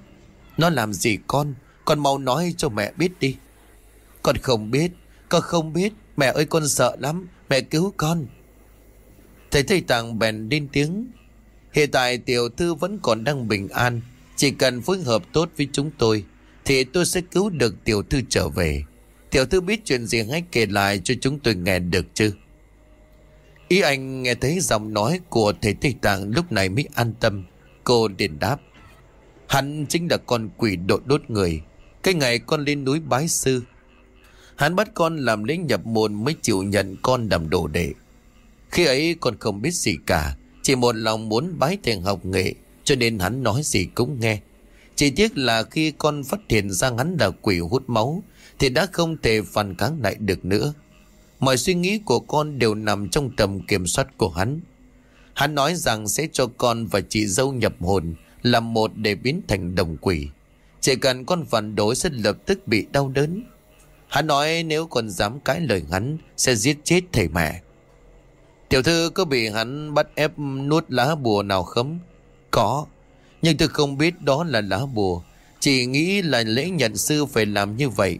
Nó làm gì con? Con mau nói cho mẹ biết đi. Con không biết, con không biết. Mẹ ơi con sợ lắm, mẹ cứu con. Thầy thầy tàng bèn lên tiếng. Hiện tại tiểu thư vẫn còn đang bình an. Chỉ cần phối hợp tốt với chúng tôi, thì tôi sẽ cứu được tiểu thư trở về. Tiểu thư biết chuyện gì hãy kể lại cho chúng tôi nghe được chứ. Ý anh nghe thấy giọng nói của thầy thầy tàng lúc này mới an tâm. Cô liền đáp. Hắn chính là con quỷ độ đốt người. Cái ngày con lên núi bái sư. Hắn bắt con làm lễ nhập môn mới chịu nhận con làm đồ đệ. Khi ấy con không biết gì cả. Chỉ một lòng muốn bái thầy học nghệ. Cho nên hắn nói gì cũng nghe. Chỉ tiếc là khi con phát hiện ra hắn là quỷ hút máu. Thì đã không thể phản kháng lại được nữa. Mọi suy nghĩ của con đều nằm trong tầm kiểm soát của hắn. Hắn nói rằng sẽ cho con và chị dâu nhập hồn, làm một để biến thành đồng quỷ. Chỉ cần con phản đối sẽ lập tức bị đau đớn. Hắn nói nếu còn dám cãi lời hắn sẽ giết chết thầy mẹ. Tiểu thư có bị hắn bắt ép nuốt lá bùa nào không? Có. Nhưng tôi không biết đó là lá bùa. Chỉ nghĩ là lễ nhận sư phải làm như vậy.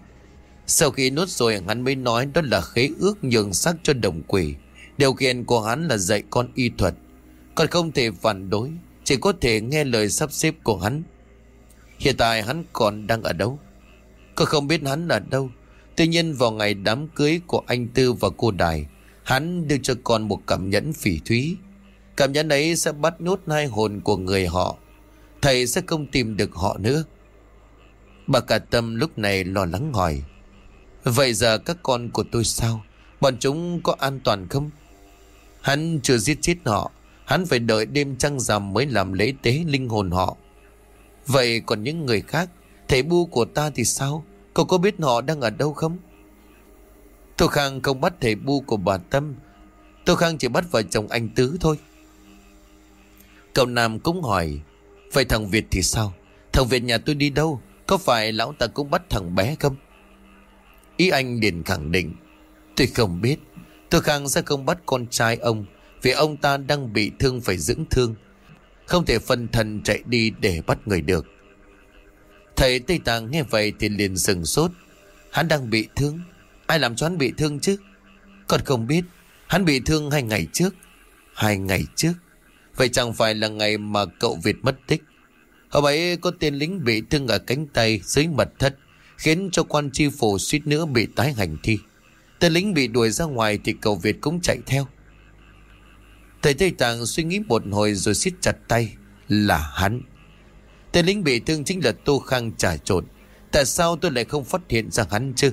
Sau khi nuốt rồi, hắn mới nói đó là khế ước nhường sắc cho đồng quỷ. Điều kiện của hắn là dạy con y thuật. Con không thể phản đối. Chỉ có thể nghe lời sắp xếp của hắn. Hiện tại hắn còn đang ở đâu? Con không biết hắn ở đâu. Tuy nhiên vào ngày đám cưới của anh Tư và cô Đài, hắn đưa cho con một cảm nhẫn phỉ thúy. Cảm nhẫn ấy sẽ bắt nốt hai hồn của người họ. Thầy sẽ không tìm được họ nữa. Bà cả tâm lúc này lo lắng hỏi Vậy giờ các con của tôi sao? Bọn chúng có an toàn không? Hắn chưa giết chết họ Hắn phải đợi đêm trăng rằm mới làm lễ tế linh hồn họ. Vậy còn những người khác Thầy bu của ta thì sao? Cậu có biết họ đang ở đâu không? Tô Khang không bắt thầy bu của bà Tâm. Tô Khang chỉ bắt vợ chồng anh Tứ thôi. Cậu Nam cũng hỏi, Vậy thằng Việt thì sao? Thằng Việt nhà tôi đi đâu? Có phải lão ta cũng bắt thằng bé không? Ý anh liền khẳng định, Tôi không biết. Tôi Khang sẽ không bắt con trai ông, Vì ông ta đang bị thương phải dưỡng thương. Không thể phân thần chạy đi để bắt người được. Thầy Tây Tạng nghe vậy thì liền sừng sốt. Hắn đang bị thương. Ai làm cho hắn bị thương chứ? Con không biết. Hắn bị thương hai ngày trước. Hai ngày trước. Vậy chẳng phải là ngày mà cậu Việt mất tích. Hôm ấy có tên lính bị thương ở cánh tay dưới mật thất, Khiến cho quan tri phủ suýt nữa bị tái hành thi. Tên lính bị đuổi ra ngoài thì cậu Việt cũng chạy theo. Thầy Tây Tạng suy nghĩ một hồi rồi siết chặt tay. Là hắn. Tên lính bị thương chính là Tô Khang trả trộn. Tại sao tôi lại không phát hiện ra hắn chứ?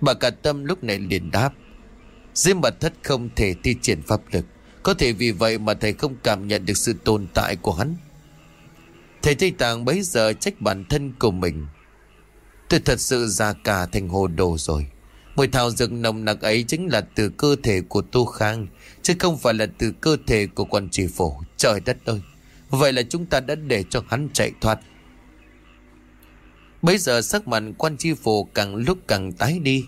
Bà cả tâm lúc này liền đáp. Diêm mật thất không thể thi triển pháp lực, Có thể vì vậy mà thầy không cảm nhận được sự tồn tại của hắn. Thầy Tây Tạng bấy giờ trách bản thân của mình. Tôi thật sự già cả thành hồ đồ rồi. Mùi thảo dược nồng nặc ấy chính là từ cơ thể của Tô Khang, Chứ không phải là từ cơ thể của quan trì phổ. Trời đất ơi! Vậy là chúng ta đã để cho hắn chạy thoát. Bây giờ sắc mặt quan tri phủ càng lúc càng tái đi.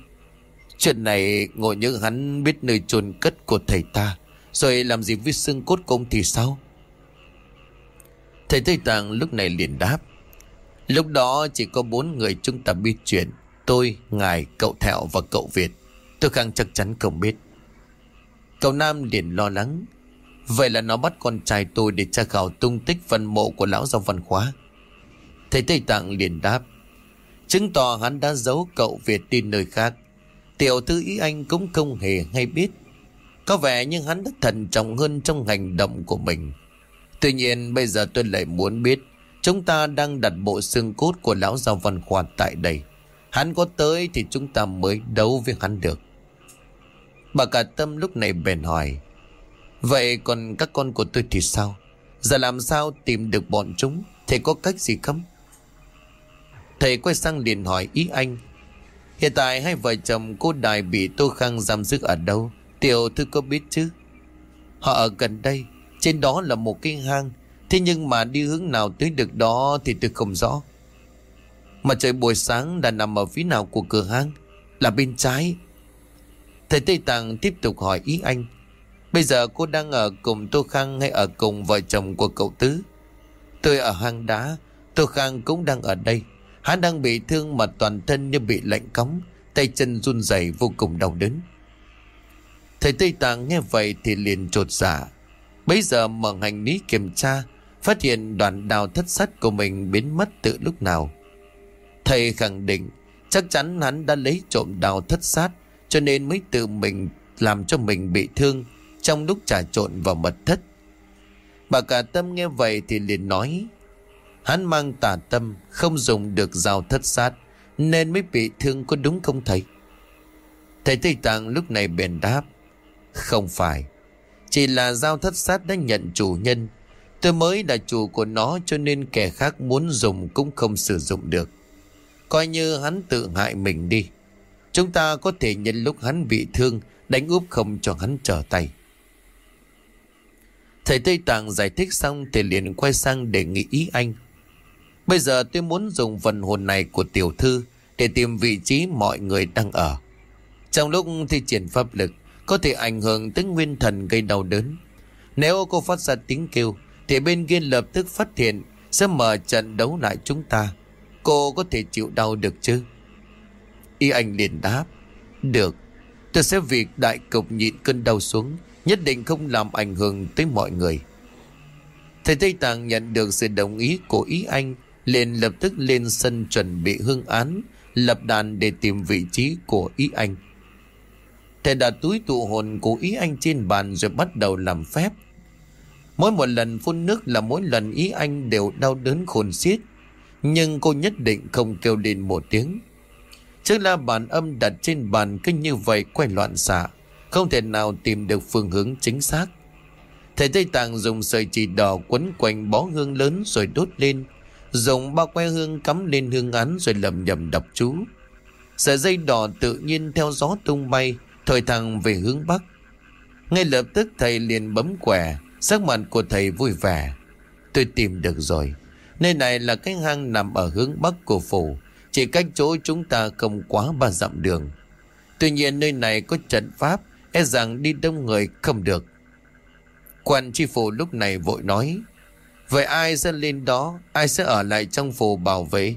Chuyện này ngộ nhớ hắn biết nơi chôn cất của thầy ta Rồi làm gì với xương cốt công thì sao? Thầy Tây Tạng lúc này liền đáp Lúc đó chỉ có bốn người chúng ta biết chuyện Tôi, Ngài, cậu Thẹo và cậu Việt. Tôi khang chắc chắn không biết. Cậu Nam liền lo lắng Vậy là nó bắt con trai tôi để tra khảo tung tích phần mộ của lão giáo văn khóa Thầy Tây Tạng liền đáp, Chứng tỏ hắn đã giấu cậu Việt đi nơi khác. Tiểu thư ý anh cũng không hề hay biết. Có vẻ như hắn đã thận trọng hơn trong hành động của mình. Tuy nhiên, bây giờ tôi lại muốn biết, Chúng ta đang đặt bộ xương cốt của lão giao văn khoa tại đây. Hắn có tới thì chúng ta mới đấu với hắn được. Bà cả tâm lúc này bèn hỏi Vậy còn các con của tôi thì sao? Giờ làm sao tìm được bọn chúng? Thầy có cách gì không? Thầy quay sang liền hỏi, ý anh, Hiện tại hai vợ chồng cô Đài bị Tô Khang giam giữ ở đâu? Tiểu thư có biết chứ? Họ ở gần đây, Trên đó là một cái hang. Thế nhưng mà đi hướng nào tới được đó Thì tôi không rõ. Mà trời buổi sáng đã nằm ở phía nào của cửa hang? Là bên trái. Thầy Tây Tạng tiếp tục hỏi, ý anh Bây giờ cô đang ở cùng Tô Khang hay ở cùng vợ chồng của cậu Tứ? Tôi ở hang đá, Tô Khang cũng đang ở đây. Hắn đang bị thương mà toàn thân như bị lạnh cống, tay chân run rẩy vô cùng đau đớn. Thầy Tây Tạng nghe vậy thì liền trột dạ. Bây giờ mở hành lý kiểm tra, phát hiện đoạn đào thất sắt của mình biến mất từ lúc nào. Thầy khẳng định chắc chắn hắn đã lấy trộm đào thất sát cho nên mới tự mình làm cho mình bị thương trong lúc trà trộn vào mật thất. Bà cả tâm nghe vậy thì liền nói, Hắn mang tà tâm, Không dùng được dao thất sát, Nên mới bị thương có đúng không thầy? Thầy Tây Tạng lúc này bền đáp, Không phải, Chỉ là dao thất sát đã nhận chủ nhân. Tôi mới là chủ của nó Cho nên kẻ khác muốn dùng Cũng không sử dụng được. Coi như hắn tự hại mình đi. Chúng ta có thể nhân lúc hắn bị thương, Đánh úp không cho hắn trở tay. Thầy Tây Tạng giải thích xong thì liền quay sang để nghị ý anh. Bây giờ tôi muốn dùng phần hồn này của tiểu thư để tìm vị trí mọi người đang ở. Trong lúc thi triển pháp lực có thể ảnh hưởng tới nguyên thần gây đau đớn. Nếu cô phát ra tiếng kêu thì bên kia lập tức phát hiện sẽ mở trận đấu lại chúng ta. Cô có thể chịu đau được chứ? Y anh liền đáp. Được, tôi sẽ việc đại cục nhịn cơn đau xuống Nhất định không làm ảnh hưởng tới mọi người Thầy Tây Tạng nhận được sự đồng ý của ý anh, liền lập tức lên sân chuẩn bị hương án, Lập đàn để tìm vị trí của ý anh Thầy đặt túi tụ hồn của ý anh trên bàn rồi bắt đầu làm phép Mỗi một lần phun nước là mỗi lần ý anh đều đau đớn khôn xiết. Nhưng cô nhất định không kêu lên một tiếng. Chiếc la bàn âm đặt trên bàn cứ như vậy quay loạn xạ. Không thể nào tìm được phương hướng chính xác. Thầy Tây Tạng dùng sợi chỉ đỏ quấn quanh bó hương lớn rồi đốt lên. Dùng bao que hương cắm lên hương án rồi lầm nhầm đọc chú. Sợi dây đỏ tự nhiên theo gió tung bay, thổi thẳng về hướng bắc. Ngay lập tức thầy liền bấm quẻ, sắc mặt của thầy vui vẻ. Tôi tìm được rồi. Nơi này là cái hang nằm ở hướng bắc của phủ, chỉ cách chỗ chúng ta không quá ba dặm đường. Tuy nhiên nơi này có trận pháp, e rằng đi đông người không được. Quan tri phủ lúc này vội nói, Vậy ai sẽ lên đó, ai sẽ ở lại trong phủ bảo vệ?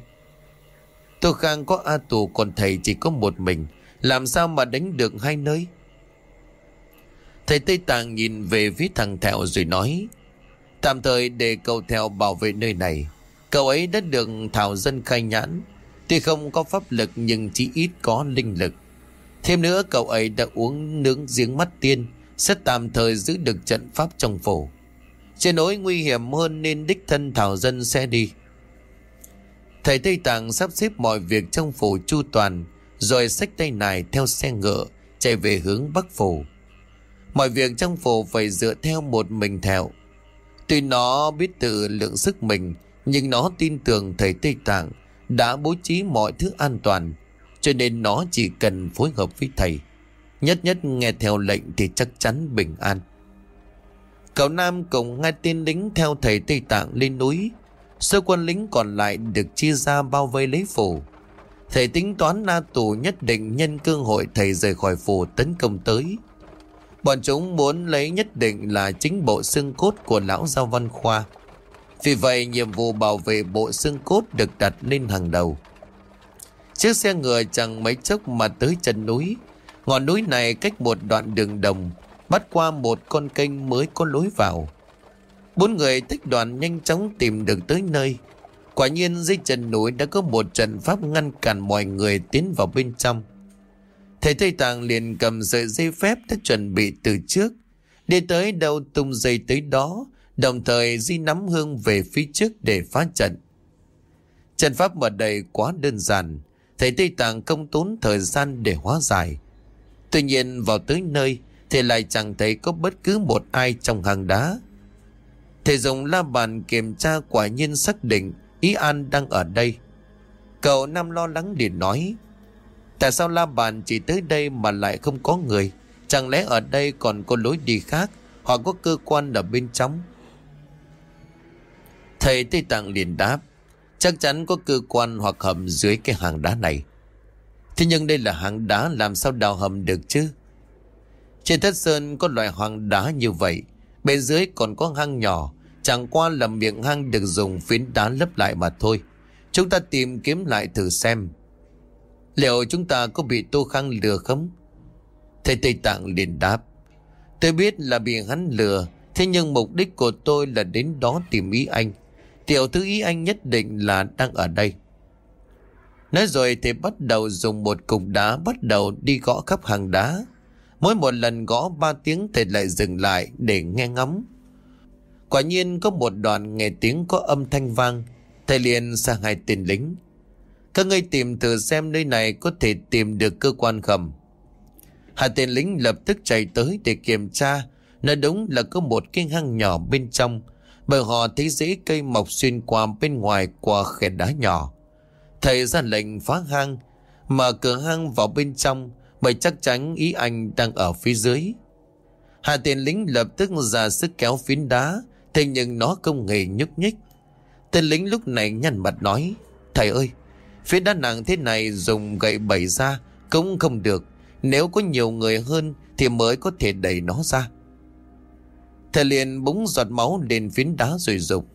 Tô Khang có A Tù còn thầy chỉ có một mình, làm sao mà đánh được hai nơi? Thầy Tây Tạng nhìn về phía thằng Thẹo rồi nói, Tạm thời để cậu Thẹo bảo vệ nơi này, cậu ấy đã được Thảo Dân khai nhãn, tuy không có pháp lực nhưng chỉ ít có linh lực. Thêm nữa cậu ấy đã uống nướng giếng mắt tiên, sẽ tạm thời giữ được trận pháp trong phủ. Trên nỗi nguy hiểm hơn nên đích thân Thảo Dân sẽ đi. Thầy Tây Tạng sắp xếp mọi việc trong phủ chu toàn, rồi xách tay này theo xe ngựa, chạy về hướng Bắc phủ. Mọi việc trong phủ phải dựa theo một mình thẹo. Tuy nó biết tự lượng sức mình, nhưng nó tin tưởng thầy Tây Tạng đã bố trí mọi thứ an toàn, cho nên nó chỉ cần phối hợp với thầy. Nhất nhất nghe theo lệnh thì chắc chắn bình an. Cậu Nam cùng hai tên lính theo thầy Tây Tạng lên núi. Số quân lính còn lại được chia ra bao vây lấy phủ. Thầy tính toán na tù nhất định nhân cơ hội thầy rời khỏi phủ tấn công tới. Bọn chúng muốn lấy nhất định là chính bộ xương cốt của lão Giao Văn Khoa. Vì vậy, nhiệm vụ bảo vệ bộ xương cốt được đặt lên hàng đầu. Chiếc xe ngựa chẳng mấy chốc mà tới chân núi. Ngọn núi này cách một đoạn đường đồng, bắt qua một con kênh mới có lối vào. Bốn người thích đoàn nhanh chóng tìm được tới nơi. Quả nhiên dưới chân núi đã có một trận pháp ngăn cản mọi người tiến vào bên trong. Thầy Tây Tạng liền cầm sợi dây phép đã chuẩn bị từ trước. Đi tới đâu tung dây tới đó, đồng thời di nắm hương về phía trước để phá trận. Trận pháp mở đầy quá đơn giản, thầy Tây Tạng không tốn thời gian để hóa giải. Tuy nhiên, vào tới nơi thì lại chẳng thấy có bất cứ một ai trong hang đá. Thầy dùng la bàn kiểm tra quả nhiên xác định Ý An đang ở đây. Cậu Nam lo lắng để nói, Tại sao la bàn chỉ tới đây mà lại không có người? Chẳng lẽ ở đây còn có lối đi khác hoặc có cơ quan ở bên trong? Thầy Tây Tạng liền đáp Chắc chắn có cơ quan hoặc hầm dưới cái hàng đá này. Thế nhưng đây là hàng đá làm sao đào hầm được chứ? Trên thất sơn có loại hoàng đá như vậy. Bên dưới còn có hang nhỏ. Chẳng qua là miệng hang được dùng phiến đá lấp lại mà thôi. Chúng ta tìm kiếm lại thử xem. Liệu chúng ta có bị Tô Khang lừa không? Thầy Tây Tạng liền đáp. Tôi biết là bị hắn lừa. Thế nhưng mục đích của tôi là đến đó tìm ý anh. Tiểu thư ý anh nhất định là đang ở đây. Nói rồi thì bắt đầu dùng một cục đá bắt đầu đi gõ khắp hàng đá. Mỗi một lần gõ ba tiếng thì lại dừng lại để nghe ngắm. Quả nhiên có một đoạn nghe tiếng có âm thanh vang. Thầy liền sang hai tên lính. Các ngươi tìm thử xem nơi này có thể tìm được cơ quan khẩm. Hai tên lính lập tức chạy tới để kiểm tra. Nơi đúng là có một cái hang nhỏ bên trong. Bởi họ thấy dễ cây mọc xuyên qua bên ngoài qua khe đá nhỏ. Thầy ra lệnh phá hang, mở cửa hang vào bên trong bởi chắc chắn ý anh đang ở phía dưới. Hai tên lính lập tức ra sức kéo phiến đá, thế nhưng nó không hề nhúc nhích. Tên lính lúc này nhăn mặt nói, Thầy ơi, phiến đá nặng thế này dùng gậy bẩy ra cũng không được. Nếu có nhiều người hơn thì mới có thể đẩy nó ra. Thầy liền búng giọt máu lên phiến đá rồi rục.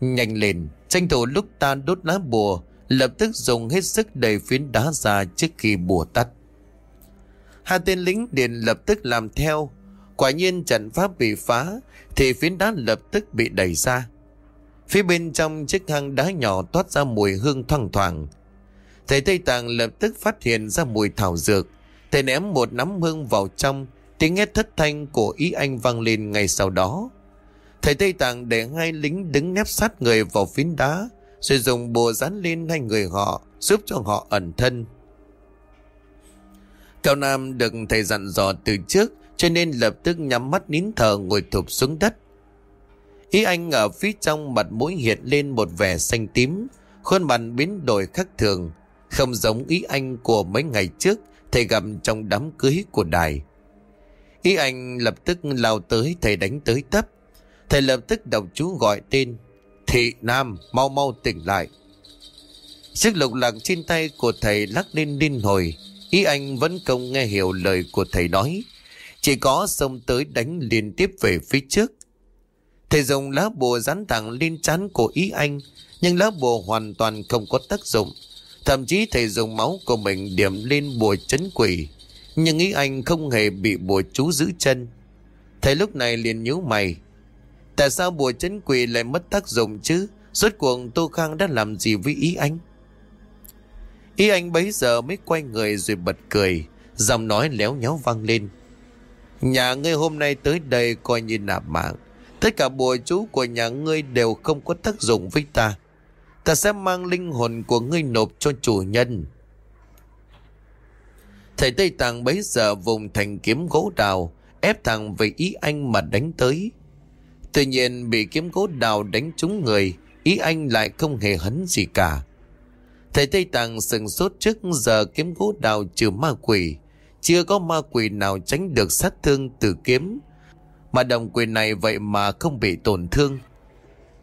Nhanh lên, tranh thủ lúc ta đốt lá bùa, lập tức dùng hết sức đẩy phiến đá ra trước khi bùa tắt. Hai tên lính liền lập tức làm theo. Quả nhiên trận pháp bị phá, thì phiến đá lập tức bị đẩy ra. Phía bên trong chiếc hang đá nhỏ toát ra mùi hương thoang thoảng. Thầy Tây Tạng lập tức phát hiện ra mùi thảo dược. Thầy ném một nắm hương vào trong, tiếng hét thất thanh của ý anh vang lên ngay sau đó. Thầy Tây Tạng để hai lính đứng nép sát người vào phiến đá, rồi dùng bùa dán lên hai người họ, giúp cho họ ẩn thân. Cao Nam được thầy dặn dò từ trước, cho nên lập tức nhắm mắt nín thở ngồi thụp xuống đất. Ý anh ở phía trong mặt mũi hiện lên một vẻ xanh tím, khuôn mặt biến đổi khác thường, không giống ý anh của mấy ngày trước thầy gặp trong đám cưới của đài. Ý anh lập tức lao tới, thầy đánh tới tấp. Thầy lập tức đọc chú gọi tên. Thị Nam, mau mau tỉnh lại. Chiếc lục lạc trên tay của thầy lắc lên liên hồi. Ý anh vẫn không nghe hiểu lời của thầy nói. Chỉ có xông tới đánh liên tiếp về phía trước. Thầy dùng lá bùa dán thẳng lên chán của ý anh. Nhưng lá bùa hoàn toàn không có tác dụng. Thậm chí thầy dùng máu của mình điểm lên bùa chấn quỷ. Nhưng ý anh không hề bị bùa chú giữ chân. Thầy lúc này liền nhíu mày. Tại sao bùa chấn quỷ lại mất tác dụng chứ? Rốt cuộc Tô Khang đã làm gì với ý anh? Ý anh bấy giờ mới quay người rồi bật cười. Giọng nói léo nhéo vang lên. Nhà ngươi hôm nay tới đây coi như nạp mạng. Tất cả bùa chú của nhà ngươi đều không có tác dụng với ta. Ta sẽ mang linh hồn của ngươi nộp cho chủ nhân. Thầy Tây Tạng bấy giờ vùng thành kiếm gỗ đào, ép thẳng về ý anh mà đánh tới. Tuy nhiên bị kiếm gỗ đào đánh trúng người, ý anh lại không hề hấn gì cả. Thầy Tây Tạng sừng sốt trước giờ kiếm gỗ đào trừ ma quỷ. Chưa có ma quỷ nào tránh được sát thương từ kiếm. Mà đồng quỷ này vậy mà không bị tổn thương.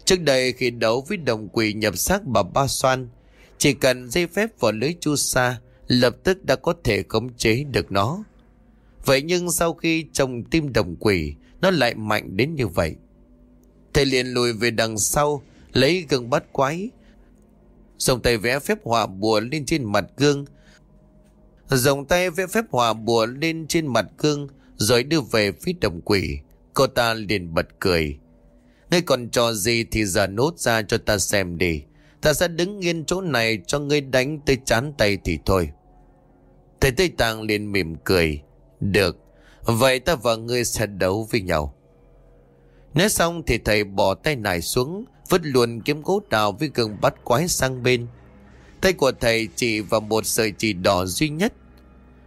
Trước đây khi đấu với đồng quỷ nhập xác bà Ba Soan, chỉ cần dây phép vào lưới chu sa, lập tức đã có thể khống chế được nó. Vậy nhưng sau khi trồng tim đồng quỷ, nó lại mạnh đến như vậy. Thầy liền lùi về đằng sau, lấy gương bắt quái, dùng tay vẽ phép họa bùa lên trên mặt gương, dùng tay vẽ phép họa bùa lên trên mặt gương, rồi đưa về phía đồng quỷ. Cô ta liền bật cười. Ngươi còn trò gì thì giờ nốt ra cho ta xem đi. Ta sẽ đứng yên chỗ này cho ngươi đánh tới chán tay thì thôi. Thầy Tây Tạng liền mỉm cười. Được, vậy ta và ngươi sẽ đấu với nhau. Nói xong thì thầy bỏ tay nải xuống, vứt luôn kiếm gỗ đào với gương bắt quái sang bên. Tay của thầy chỉ vào một sợi chỉ đỏ duy nhất.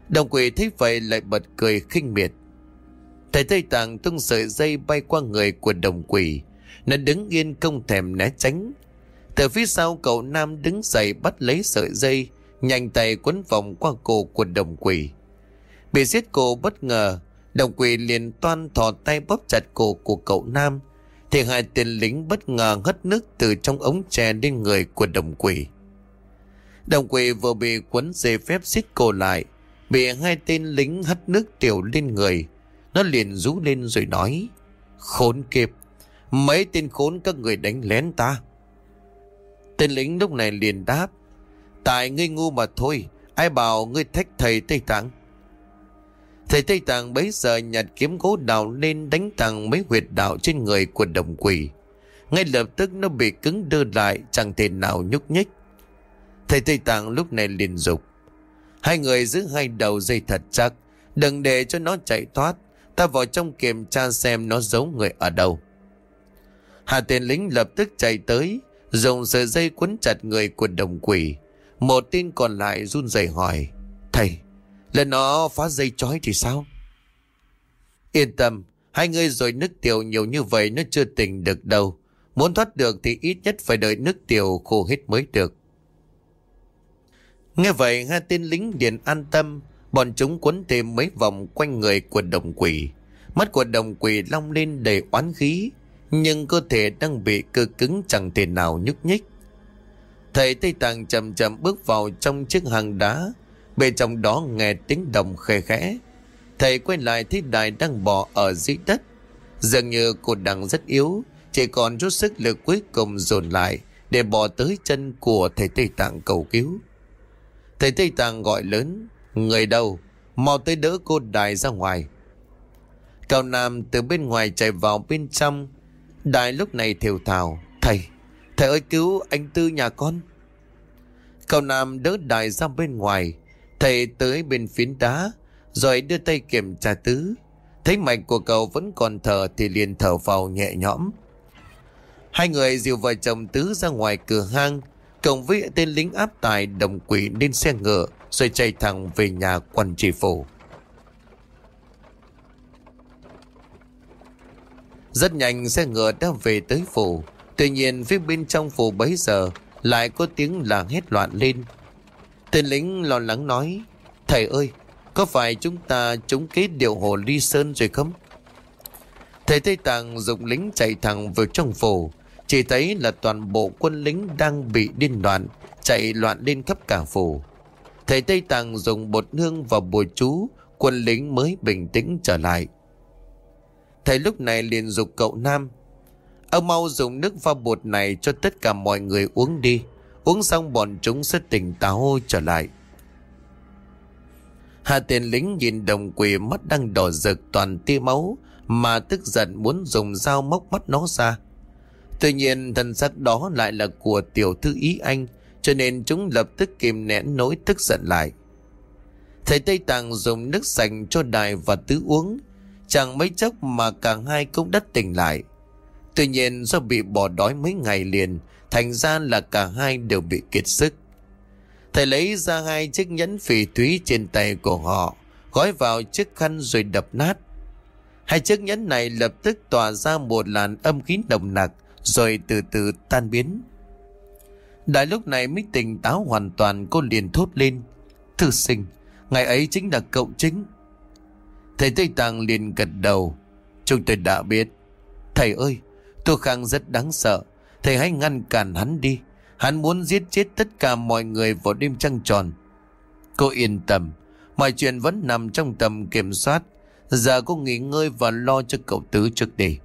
Đồng quỷ thấy vậy lại bật cười khinh miệt. Thầy Tây Tạng tung sợi dây bay qua người của đồng quỷ. Nó đứng yên không thèm né tránh. Từ phía sau cậu Nam đứng dậy bắt lấy sợi dây, nhanh tay quấn vòng qua cổ của đồng quỷ. Bị giết cổ bất ngờ, đồng quỷ liền toan thò tay bóp chặt cổ của cậu Nam, thì hai tên lính bất ngờ hất nước từ trong ống tre lên người của đồng quỷ. Đồng quỷ vừa bị quấn dây phép xích cổ lại, bị hai tên lính hất nước tiểu lên người. Nó liền rú lên rồi nói, khốn kiếp, mấy tên khốn các người đánh lén ta. Tên lính lúc này liền đáp, Tại ngươi ngu mà thôi, Ai bảo ngươi thách thầy Tây Tạng Thầy Tây Tạng bấy giờ nhặt kiếm gỗ đào lên đánh thẳng mấy huyệt đạo trên người của đồng quỷ. Ngay lập tức nó bị cứng đơ lại, chẳng thể nào nhúc nhích. Thầy Tây Tạng lúc này liền dục, Hai người giữ hai đầu dây thật chắc. Đừng để cho nó chạy thoát. Ta vào trong kiểm tra xem nó giấu người ở đâu. Hà tên lính lập tức chạy tới. Dùng sợi dây quấn chặt người của đồng quỷ. Một tên còn lại run rẩy hỏi. Thầy, lần nó phá dây chói thì sao? Yên tâm, hai người rồi nước tiểu nhiều như vậy nó chưa tỉnh được đâu. Muốn thoát được thì ít nhất phải đợi nước tiểu khô hết mới được. Nghe vậy hai tên lính liền an tâm, bọn chúng quấn thêm mấy vòng quanh người của đồng quỷ. Mắt của đồng quỷ long lên đầy oán khí, nhưng cơ thể đang bị cơ cứng chẳng thể nào nhúc nhích. Thầy Tây Tạng chậm chậm bước vào trong chiếc hang đá. Bên trong đó nghe tiếng đồng khẽ khẽ. Thầy quay lại thấy đài đang bò ở dưới đất. Dường như cô đang rất yếu. Chỉ còn chút sức lực cuối cùng dồn lại để bò tới chân của thầy Tây Tạng cầu cứu. Thầy Tây Tạng gọi lớn. Người đâu? Mau tới đỡ cô đài ra ngoài. Cao Nam từ bên ngoài chạy vào bên trong. Đài lúc này thều thào. Thầy, Thầy ơi cứu anh Tư nhà con. Cậu Nam đỡ đại ra bên ngoài. Thầy tới bên phiến đá. Rồi đưa tay kiểm tra tứ. Thấy mạch của cậu vẫn còn thở thì liền thở vào nhẹ nhõm. Hai người dìu vợ chồng tứ ra ngoài cửa hang, cộng với tên lính áp tài đồng quỷ lên xe ngựa rồi chạy thẳng về nhà quan trị phủ. Rất nhanh xe ngựa đã về tới phủ. Tuy nhiên phía bên trong phủ bấy giờ lại có tiếng là hét loạn lên. Tên lính lo lắng nói, Thầy ơi, có phải chúng ta trúng kế điều hồ ly sơn rồi không? Thầy Tây Tạng dùng lính chạy thẳng vào trong phủ. Chỉ thấy là toàn bộ quân lính đang bị điên loạn, chạy loạn lên khắp cả phủ. Thầy Tây Tạng dùng bột hương và bùa chú, quân lính mới bình tĩnh trở lại. Thầy lúc này liền dục cậu Nam. Ông mau dùng nước pha bột này cho tất cả mọi người uống đi. Uống xong bọn chúng sẽ tỉnh táo trở lại. Hai tên lính nhìn đồng quỷ mắt đang đỏ rực toàn tia máu, mà tức giận muốn dùng dao móc mắt nó ra. Tuy nhiên, thân sắc đó lại là của tiểu thư ý anh, cho nên chúng lập tức kìm nén nỗi tức giận lại. Thầy Tây Tạng dùng nước sành cho đài và tứ uống Chẳng mấy chốc mà cả hai cũng đất tỉnh lại. Tuy nhiên do bị bỏ đói mấy ngày liền, thành ra là cả hai đều bị kiệt sức. Thầy lấy ra hai chiếc nhẫn phỉ thúy trên tay của họ, gói vào chiếc khăn rồi đập nát. Hai chiếc nhẫn này lập tức tỏa ra một làn âm khí nồng nặc, rồi từ từ tan biến. Đại lúc này mới tỉnh táo hoàn toàn cô liền thốt lên. Thư sinh, ngày ấy chính là cậu chính. Thầy Tây tàng liền gật đầu. Chúng tôi đã biết. Thầy ơi, Tô Khang rất đáng sợ. Thầy hãy ngăn cản hắn đi. Hắn muốn giết chết tất cả mọi người vào đêm trăng tròn. Cô yên tâm. Mọi chuyện vẫn nằm trong tầm kiểm soát. Giờ cô nghỉ ngơi và lo cho cậu tứ trước đi.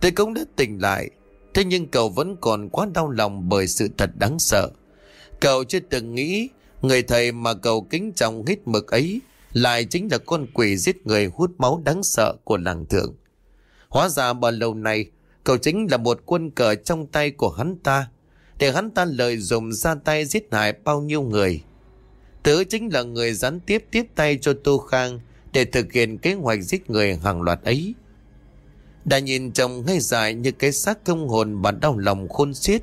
Tôi cũng đã tỉnh lại. Thế nhưng cậu vẫn còn quá đau lòng bởi sự thật đáng sợ. Cậu chưa từng nghĩ người thầy mà cậu kính trọng hít mực ấy lại chính là con quỷ giết người hút máu đáng sợ của làng thượng. Hóa ra bao lâu nay, cậu chính là một quân cờ trong tay của hắn ta, để hắn ta lợi dụng ra tay giết hại bao nhiêu người. Tứ chính là người gián tiếp tiếp tay cho Tô Khang để thực hiện kế hoạch giết người hàng loạt ấy. Đã nhìn chồng ngay dài như cái xác công hồn và đau lòng khôn xiết.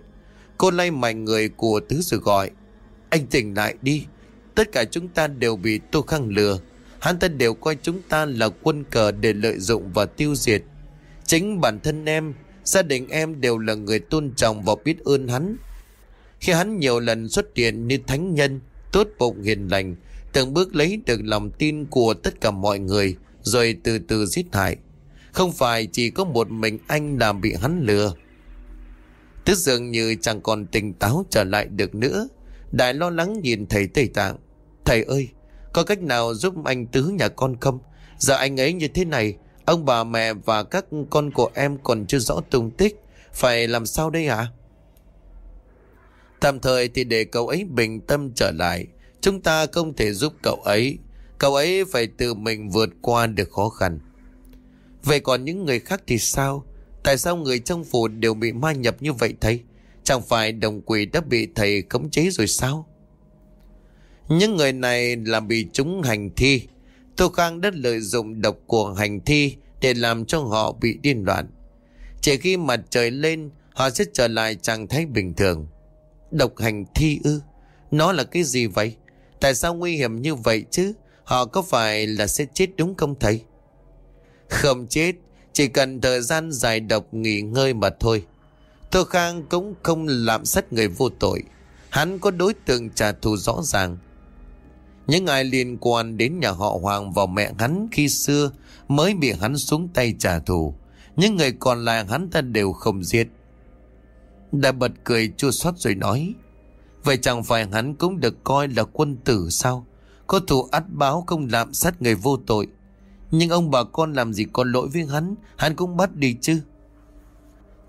Cô lay mạnh người của Tứ rồi gọi. Anh tỉnh lại đi, Tất cả chúng ta đều bị Tô Khang lừa. Hắn ta đều coi chúng ta là quân cờ để lợi dụng và tiêu diệt. Chính bản thân em, gia đình em đều là người tôn trọng và biết ơn hắn. Khi hắn nhiều lần xuất hiện như thánh nhân, tốt bụng hiền lành, từng bước lấy được lòng tin của tất cả mọi người, rồi từ từ giết hại. Không phải chỉ có một mình anh làm bị hắn lừa. Tức dường như chẳng còn tỉnh táo trở lại được nữa. Đại lo lắng nhìn thầy Tây Tạng. Thầy ơi, có cách nào giúp anh Tứ nhà con không? Giờ anh ấy như thế này, ông bà mẹ và các con của em còn chưa rõ tung tích. Phải làm sao đây ạ? Tạm thời thì để cậu ấy bình tâm trở lại. Chúng ta không thể giúp cậu ấy. Cậu ấy phải tự mình vượt qua được khó khăn. Vậy còn những người khác thì sao? Tại sao người trong phủ đều bị ma nhập như vậy thầy? Chẳng phải đồng quỷ đã bị thầy khống chế rồi sao? Những người này là bị chúng hành thi. Tô Khang đã lợi dụng độc của hành thi để làm cho họ bị điên loạn. Chỉ khi mặt trời lên, họ sẽ trở lại trạng thái bình thường. Độc hành thi ư? Nó là cái gì vậy? Tại sao nguy hiểm như vậy chứ? Họ có phải là sẽ chết đúng không thầy? Không chết, chỉ cần thời gian dài độc nghỉ ngơi mà thôi. Tô Khang cũng không làm sát người vô tội. Hắn có đối tượng trả thù rõ ràng. Những ai liên quan đến nhà họ Hoàng và mẹ hắn khi xưa mới bị hắn xuống tay trả thù. Những người còn lại hắn ta đều không giết. Đã bật cười chua xót rồi nói. Vậy chẳng phải hắn cũng được coi là quân tử sao? Có thù ắt báo không làm sát người vô tội. Nhưng ông bà con làm gì có lỗi với hắn, hắn cũng bắt đi chứ.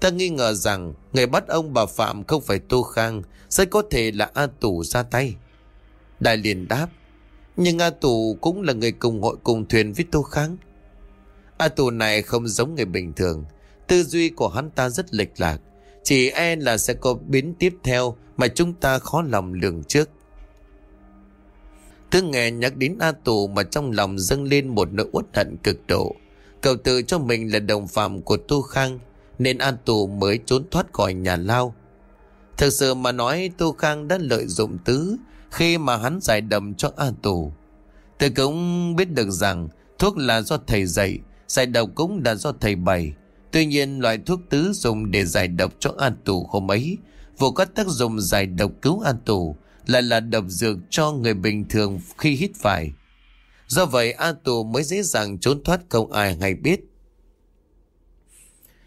Ta nghi ngờ rằng người bắt ông bà Phạm không phải Tô Khang, rất có thể là A Tù ra tay. Đại liền đáp, nhưng A Tù cũng là người cùng hội cùng thuyền với Tô Kháng. A Tù này không giống người bình thường. Tư duy của hắn ta rất lệch lạc. Chỉ e là sẽ có biến tiếp theo mà chúng ta khó lòng lường trước. Thứ nghe nhắc đến A Tù mà trong lòng dâng lên một nỗi uất hận cực độ. Cậu tự cho mình là đồng phạm của tô Khang, nên A Tù mới trốn thoát khỏi nhà lao. Thực sự mà nói, tô Khang đã lợi dụng Tứ khi mà hắn giải đầm cho A Tù. tôi cũng biết được rằng thuốc là do thầy dạy, giải độc cũng là do thầy bày. Tuy nhiên loại thuốc Tứ dùng để giải độc cho A Tù hôm ấy vô có tác dụng giải độc cứu A Tù lại là độc dược cho người bình thường khi hít phải. Do vậy A Tù mới dễ dàng trốn thoát không ai hay biết.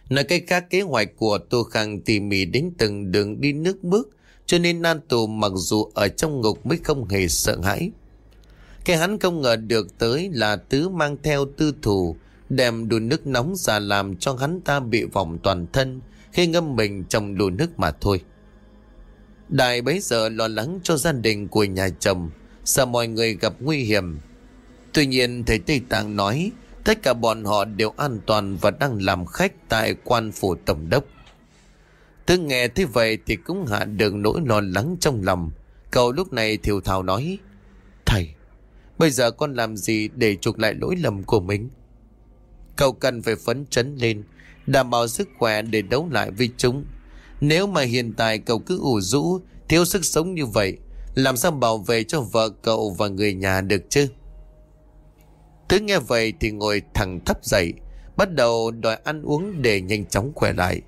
Nói cách khác kế hoạch của Tô Khang tỉ mỉ đến từng đường đi nước bước cho nên An Tù mặc dù ở trong ngục mới không hề sợ hãi. Cái hắn không ngờ được tới là tứ mang theo tư thủ đem đun nước nóng ra làm cho hắn ta bị vòng toàn thân khi ngâm mình trong đùa nước mà thôi. Đại bấy giờ lo lắng cho gia đình của nhà chồng, sợ mọi người gặp nguy hiểm. Tuy nhiên thầy Tây Tạng nói tất cả bọn họ đều an toàn và đang làm khách tại quan phủ tổng đốc. Tôi nghe thế vậy thì cũng hạ được nỗi lo lắng trong lòng. Cậu lúc này thiều thảo nói, Thầy, bây giờ con làm gì để chuộc lại lỗi lầm của mình? Cậu cần phải phấn chấn lên, đảm bảo sức khỏe để đấu lại với chúng. Nếu mà hiện tại cậu cứ ủ rũ, thiếu sức sống như vậy, làm sao bảo vệ cho vợ cậu và người nhà được chứ? Thứ nghe vậy thì ngồi thẳng thấp dậy, bắt đầu đòi ăn uống để nhanh chóng khỏe lại.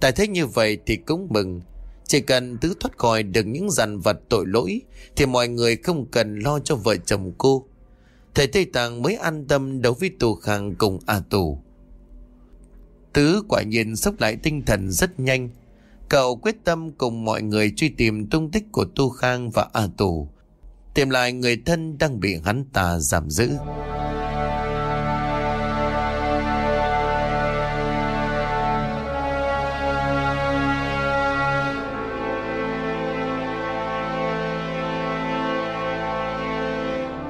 Tại thấy như vậy thì cũng mừng, chỉ cần tứ thoát khỏi được những dằn vật tội lỗi thì mọi người không cần lo cho vợ chồng cô. Thầy Tây Tạng mới an tâm đấu với tù khang cùng A Tù. Tứ quả nhiên sốc lại tinh thần rất nhanh, Cậu quyết tâm cùng mọi người truy tìm tung tích của Tu Khang và A Tù. Tìm lại người thân đang bị hắn ta giảm giữ.